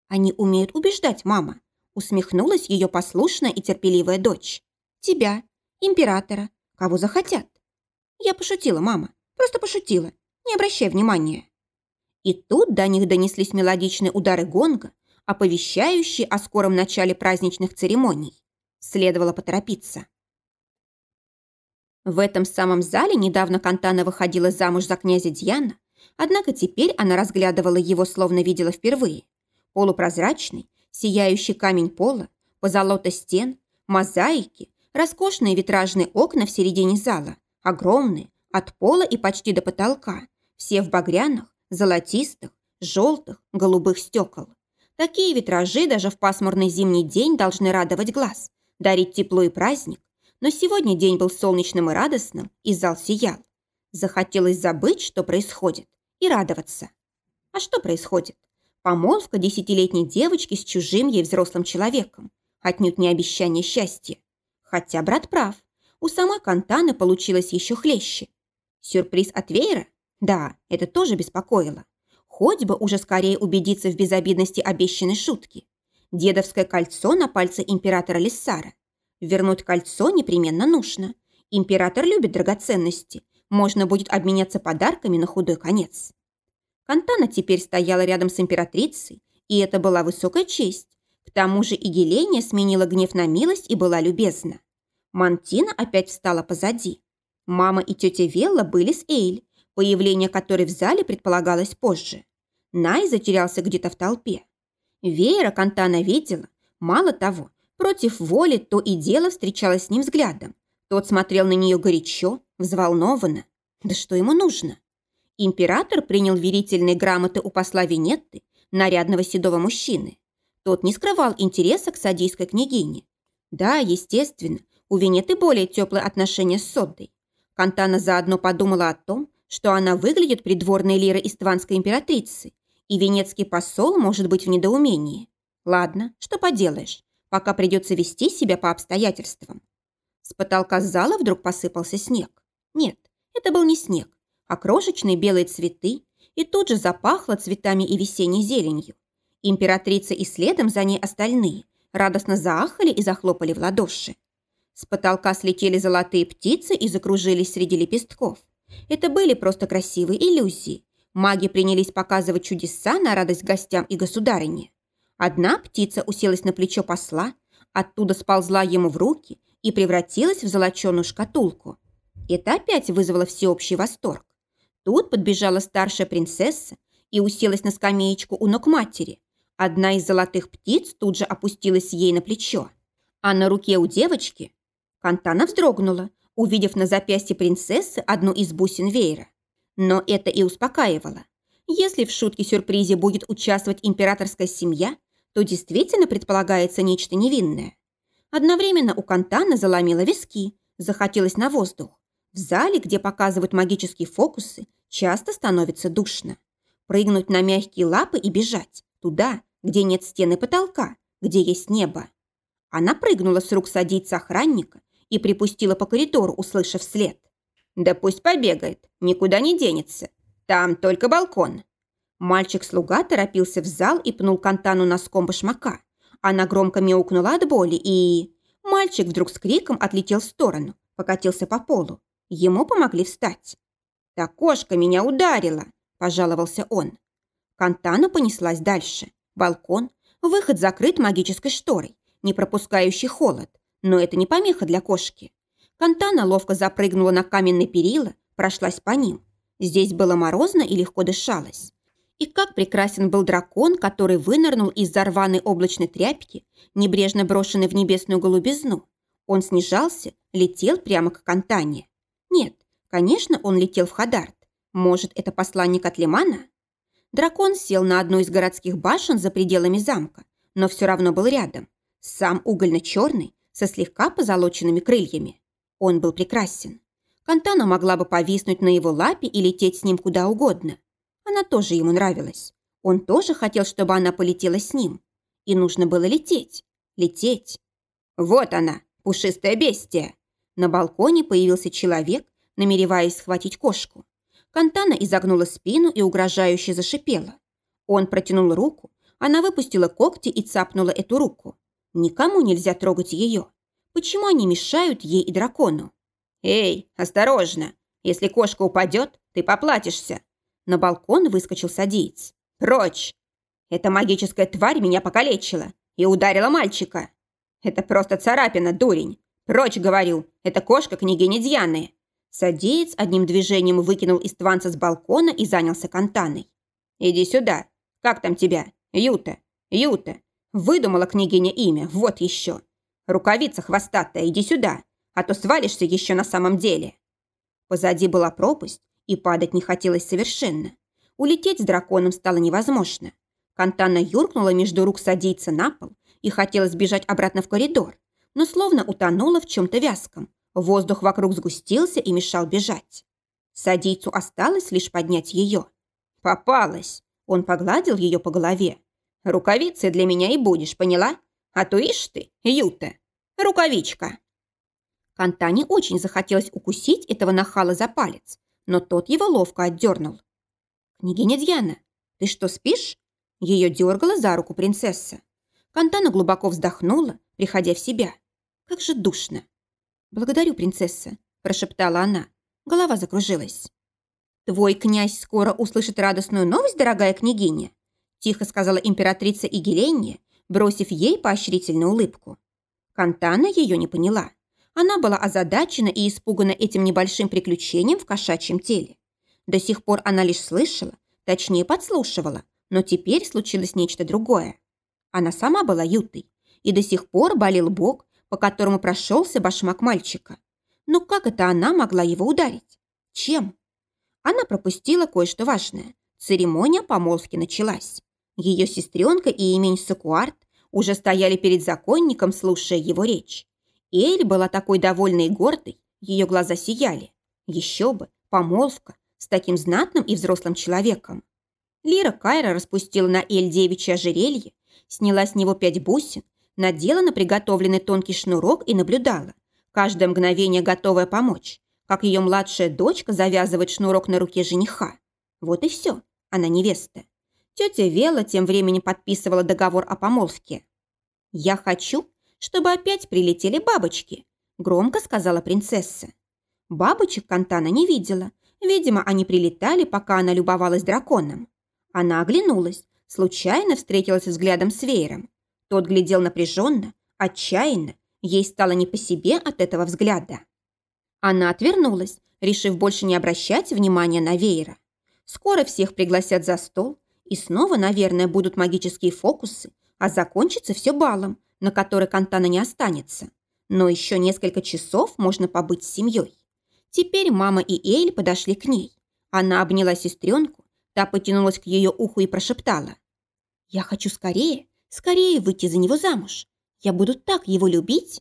«Они умеют убеждать, мама», усмехнулась ее послушная и терпеливая дочь. «Тебя, императора, кого захотят. Я пошутила, мама, просто пошутила, не обращай внимания. И тут до них донеслись мелодичные удары гонга, оповещающие о скором начале праздничных церемоний. Следовало поторопиться. В этом самом зале недавно Кантана выходила замуж за князя Дьяна, однако теперь она разглядывала его, словно видела впервые. Полупрозрачный, сияющий камень пола, позолота стен, мозаики, роскошные витражные окна в середине зала, огромные, от пола и почти до потолка, все в багряных, золотистых, желтых, голубых стекол. Такие витражи даже в пасмурный зимний день должны радовать глаз, дарить тепло и праздник. Но сегодня день был солнечным и радостным, и зал сиял. Захотелось забыть, что происходит, и радоваться. А что происходит? Помолвка десятилетней девочки с чужим ей взрослым человеком. Отнюдь не обещание счастья. Хотя брат прав. У самой Кантаны получилось еще хлеще. Сюрприз от Вейра? Да, это тоже беспокоило. Хоть бы уже скорее убедиться в безобидности обещанной шутки. Дедовское кольцо на пальце императора Лиссара. Вернуть кольцо непременно нужно. Император любит драгоценности. Можно будет обменяться подарками на худой конец. Кантана теперь стояла рядом с императрицей, и это была высокая честь. К тому же и Геления сменила гнев на милость и была любезна. Мантина опять встала позади. Мама и тетя Велла были с Эйль, появление которой в зале предполагалось позже. Най затерялся где-то в толпе. Веера Кантана видела. Мало того, против воли то и дело встречалась с ним взглядом. Тот смотрел на нее горячо, взволнованно. Да что ему нужно? Император принял верительные грамоты у посла Венетты, нарядного седого мужчины. Тот не скрывал интереса к садийской княгине. Да, естественно, у Венеты более теплые отношения с Соддой. Кантана заодно подумала о том, что она выглядит придворной лирой истванской императрицы, и венецкий посол может быть в недоумении. Ладно, что поделаешь, пока придется вести себя по обстоятельствам. С потолка зала вдруг посыпался снег. Нет, это был не снег, а крошечные белые цветы, и тут же запахло цветами и весенней зеленью. Императрица и следом за ней остальные радостно заахали и захлопали в ладоши. С потолка слетели золотые птицы и закружились среди лепестков. Это были просто красивые иллюзии, Маги принялись показывать чудеса на радость гостям и государыне. Одна птица уселась на плечо посла, оттуда сползла ему в руки и превратилась в золоченую шкатулку. Это опять вызвало всеобщий восторг. Тут подбежала старшая принцесса и уселась на скамеечку у ног матери. Одна из золотых птиц тут же опустилась ей на плечо. А на руке у девочки Кантана вздрогнула, увидев на запястье принцессы одну из бусин веера. Но это и успокаивало. Если в шутке-сюрпризе будет участвовать императорская семья, то действительно предполагается нечто невинное. Одновременно у Кантана заломило виски, захотелось на воздух. В зале, где показывают магические фокусы, часто становится душно. Прыгнуть на мягкие лапы и бежать. Туда, где нет стены потолка, где есть небо. Она прыгнула с рук садиться охранника и припустила по коридору, услышав след. Да пусть побегает, никуда не денется. Там только балкон. Мальчик-слуга торопился в зал и пнул Кантану носком башмака. Она громко мяукнула от боли и... Мальчик вдруг с криком отлетел в сторону, покатился по полу. Ему помогли встать. «Та кошка меня ударила!» – пожаловался он. Кантана понеслась дальше. Балкон, выход закрыт магической шторой, не пропускающий холод. Но это не помеха для кошки. Кантана ловко запрыгнула на каменные перила, прошлась по ним. Здесь было морозно и легко дышалось. И как прекрасен был дракон, который вынырнул из-за рваной облачной тряпки, небрежно брошенный в небесную голубизну. Он снижался, летел прямо к Кантане. Нет, конечно, он летел в Хадарт. Может, это посланник от Лимана? Дракон сел на одну из городских башен за пределами замка, но все равно был рядом. Сам угольно-черный, со слегка позолоченными крыльями. Он был прекрасен. Кантана могла бы повиснуть на его лапе и лететь с ним куда угодно. Она тоже ему нравилась. Он тоже хотел, чтобы она полетела с ним. И нужно было лететь. Лететь. Вот она, пушистая бестия. На балконе появился человек, намереваясь схватить кошку. Кантана изогнула спину и угрожающе зашипела. Он протянул руку, она выпустила когти и цапнула эту руку. Никому нельзя трогать ее. Почему они мешают ей и дракону? «Эй, осторожно! Если кошка упадет, ты поплатишься!» На балкон выскочил садиец. «Прочь! Эта магическая тварь меня покалечила и ударила мальчика. Это просто царапина, дурень. Прочь, говорю, это кошка княгини Дьяны». Садеец одним движением выкинул истванца с балкона и занялся кантаной. «Иди сюда. Как там тебя? Юта. Юта, выдумала княгиня имя, вот еще. Рукавица хвостатая, иди сюда, а то свалишься еще на самом деле. Позади была пропасть, и падать не хотелось совершенно. Улететь с драконом стало невозможно. Кантана юркнула между рук садийца на пол и хотела сбежать обратно в коридор, но словно утонула в чем-то вязком. Воздух вокруг сгустился и мешал бежать. Садийцу осталось лишь поднять ее. «Попалась!» Он погладил ее по голове. «Рукавицей для меня и будешь, поняла? А то ишь ты, Юта, рукавичка!» Кантане очень захотелось укусить этого нахала за палец, но тот его ловко отдернул. «Княгиня Дьяна, ты что, спишь?» Ее дергала за руку принцесса. Кантана глубоко вздохнула, приходя в себя. «Как же душно!» «Благодарю, принцесса», – прошептала она. Голова закружилась. «Твой князь скоро услышит радостную новость, дорогая княгиня», тихо сказала императрица Игеленния, бросив ей поощрительную улыбку. Кантана ее не поняла. Она была озадачена и испугана этим небольшим приключением в кошачьем теле. До сих пор она лишь слышала, точнее подслушивала, но теперь случилось нечто другое. Она сама была ютой, и до сих пор болел бок, по которому прошелся башмак мальчика. Но как это она могла его ударить? Чем? Она пропустила кое-что важное. Церемония помолвки началась. Ее сестренка и имень Сакуарт уже стояли перед законником, слушая его речь. Эль была такой довольной и гордой, ее глаза сияли. Еще бы, помолвка с таким знатным и взрослым человеком. Лира Кайра распустила на Эль девичье ожерелье, сняла с него пять бусин, надела на приготовленный тонкий шнурок и наблюдала, каждое мгновение готовая помочь, как ее младшая дочка завязывает шнурок на руке жениха. Вот и все, она невеста. Тетя Вела тем временем подписывала договор о помолвке. «Я хочу, чтобы опять прилетели бабочки», громко сказала принцесса. Бабочек Кантана не видела. Видимо, они прилетали, пока она любовалась драконом. Она оглянулась, случайно встретилась взглядом с веером. Тот глядел напряженно, отчаянно. Ей стало не по себе от этого взгляда. Она отвернулась, решив больше не обращать внимания на веера. Скоро всех пригласят за стол, и снова, наверное, будут магические фокусы, а закончится все балом, на который Кантана не останется. Но еще несколько часов можно побыть с семьей. Теперь мама и Эйль подошли к ней. Она обняла сестренку, та потянулась к ее уху и прошептала. «Я хочу скорее, скорее выйти за него замуж. Я буду так его любить».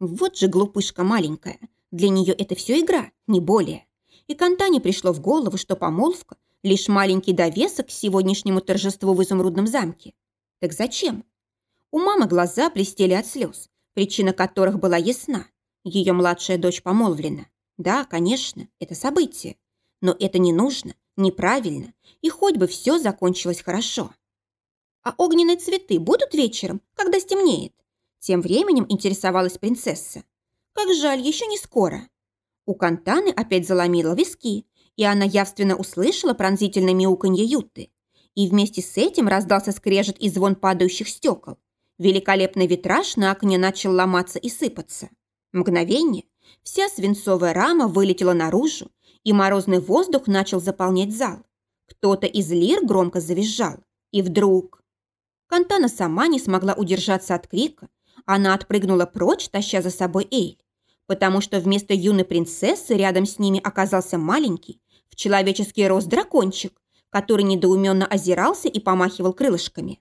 Вот же глупышка маленькая, для нее это все игра, не более. И Кантане пришло в голову, что помолвка – лишь маленький довесок к сегодняшнему торжеству в изумрудном замке. Так зачем? У мамы глаза блестели от слез, причина которых была ясна. Ее младшая дочь помолвлена. Да, конечно, это событие. Но это не нужно, неправильно, и хоть бы все закончилось хорошо. А огненные цветы будут вечером, когда стемнеет? Тем временем интересовалась принцесса. Как жаль, еще не скоро. У Кантаны опять заломила виски, и она явственно услышала пронзительное мяуканье Юты. И вместе с этим раздался скрежет и звон падающих стекол. Великолепный витраж на окне начал ломаться и сыпаться. Мгновение, вся свинцовая рама вылетела наружу, и морозный воздух начал заполнять зал. Кто-то из лир громко завизжал. И вдруг... Кантана сама не смогла удержаться от крика. Она отпрыгнула прочь, таща за собой Эйль потому что вместо юной принцессы рядом с ними оказался маленький, в человеческий рост дракончик, который недоуменно озирался и помахивал крылышками.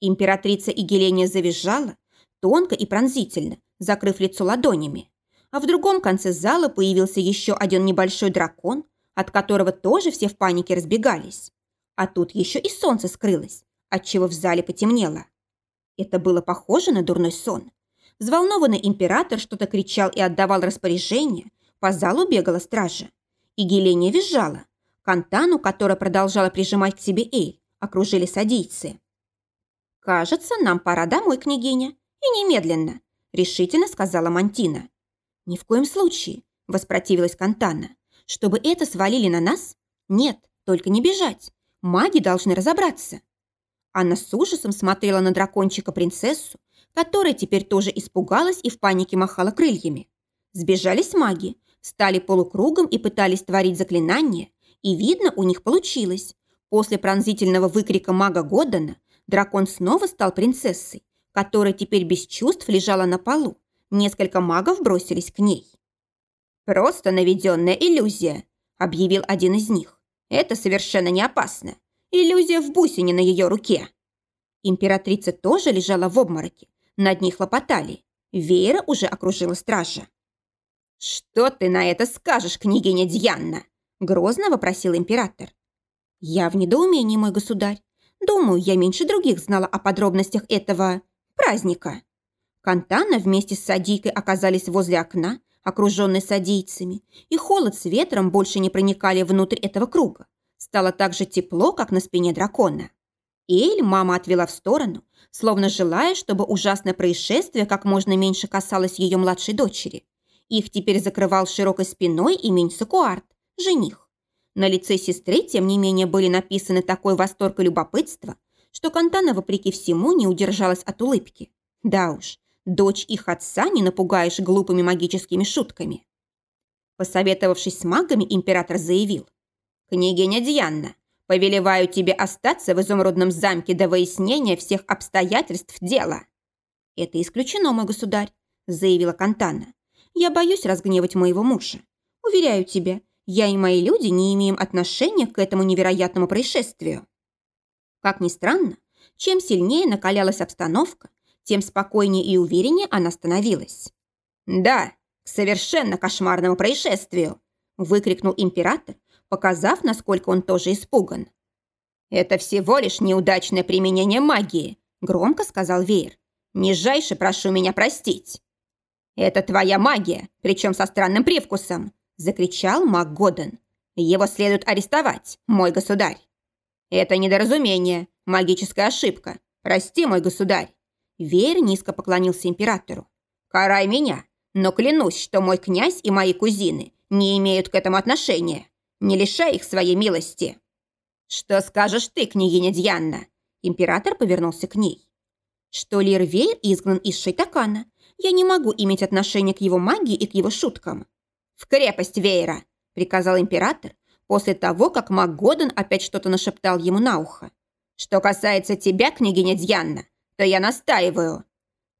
Императрица Игеления завизжала, тонко и пронзительно, закрыв лицо ладонями. А в другом конце зала появился еще один небольшой дракон, от которого тоже все в панике разбегались. А тут еще и солнце скрылось, отчего в зале потемнело. Это было похоже на дурной сон. Взволнованный император что-то кричал и отдавал распоряжение. По залу бегала стража. И Геления визжала. Кантану, которая продолжала прижимать к себе Эль, окружили садийцы. «Кажется, нам пора домой, княгиня. И немедленно», – решительно сказала Мантина. «Ни в коем случае», – воспротивилась Кантана. «Чтобы это свалили на нас? Нет, только не бежать. Маги должны разобраться». Она с ужасом смотрела на дракончика-принцессу, которая теперь тоже испугалась и в панике махала крыльями. Сбежались маги, стали полукругом и пытались творить заклинания, и, видно, у них получилось. После пронзительного выкрика мага Годдана дракон снова стал принцессой, которая теперь без чувств лежала на полу. Несколько магов бросились к ней. «Просто наведенная иллюзия», – объявил один из них. «Это совершенно не опасно. Иллюзия в бусине на ее руке». Императрица тоже лежала в обмороке. Над ней хлопотали. Веера уже окружила стража. «Что ты на это скажешь, княгиня Дьянна?» – грозно вопросил император. «Я в недоумении, мой государь. Думаю, я меньше других знала о подробностях этого праздника». Кантана вместе с Садийкой оказались возле окна, окруженной садийцами, и холод с ветром больше не проникали внутрь этого круга. Стало так же тепло, как на спине дракона. Эль мама отвела в сторону, словно желая, чтобы ужасное происшествие как можно меньше касалось ее младшей дочери. Их теперь закрывал широкой спиной имень Сакуарт, жених. На лице сестры, тем не менее, были написаны такой восторг и любопытство, что Кантана, вопреки всему, не удержалась от улыбки. Да уж, дочь их отца не напугаешь глупыми магическими шутками. Посоветовавшись с магами, император заявил. «Княгиня Дианна, Повелеваю тебе остаться в изумрудном замке до выяснения всех обстоятельств дела». «Это исключено, мой государь», – заявила Кантана. «Я боюсь разгневать моего мужа. Уверяю тебя, я и мои люди не имеем отношения к этому невероятному происшествию». Как ни странно, чем сильнее накалялась обстановка, тем спокойнее и увереннее она становилась. «Да, к совершенно кошмарному происшествию!» выкрикнул император, показав, насколько он тоже испуган. «Это всего лишь неудачное применение магии», – громко сказал Веер. «Нижайше прошу меня простить». «Это твоя магия, причем со странным привкусом», – закричал маг Годен. «Его следует арестовать, мой государь». «Это недоразумение, магическая ошибка. Прости, мой государь». Веер низко поклонился императору. «Карай меня, но клянусь, что мой князь и мои кузины не имеют к этому отношения. Не лишай их своей милости. Что скажешь ты, княгиня Дьянна? Император повернулся к ней. Что Лирвейр изгнан из Шайтакана. Я не могу иметь отношения к его магии и к его шуткам. В крепость Вейра, приказал император после того, как маг Годен опять что-то нашептал ему на ухо. Что касается тебя, княгиня Дьянна, то я настаиваю.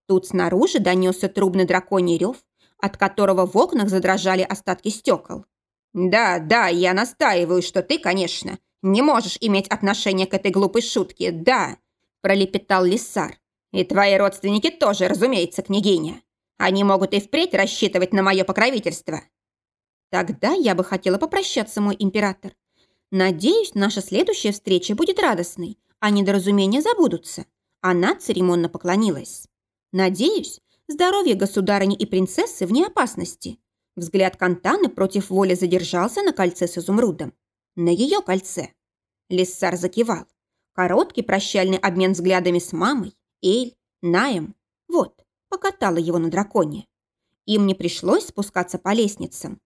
Тут снаружи донесся трубный драконий рев, от которого в окнах задрожали остатки стекол. «Да, да, я настаиваю, что ты, конечно, не можешь иметь отношения к этой глупой шутке, да», пролепетал Лиссар. «И твои родственники тоже, разумеется, княгиня. Они могут и впредь рассчитывать на мое покровительство». «Тогда я бы хотела попрощаться, мой император. Надеюсь, наша следующая встреча будет радостной, а недоразумения забудутся». Она церемонно поклонилась. «Надеюсь, здоровье государыни и принцессы вне опасности. Взгляд Кантаны против воли задержался на кольце с изумрудом. На ее кольце. Лиссар закивал. Короткий прощальный обмен взглядами с мамой, Эль, Наем. Вот, покатала его на драконе. Им не пришлось спускаться по лестницам.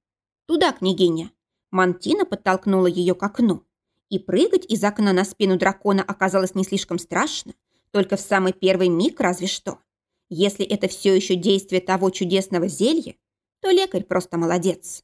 Туда, княгиня. Мантина подтолкнула ее к окну. И прыгать из окна на спину дракона оказалось не слишком страшно, только в самый первый миг разве что. Если это все еще действие того чудесного зелья, то лекарь просто молодец.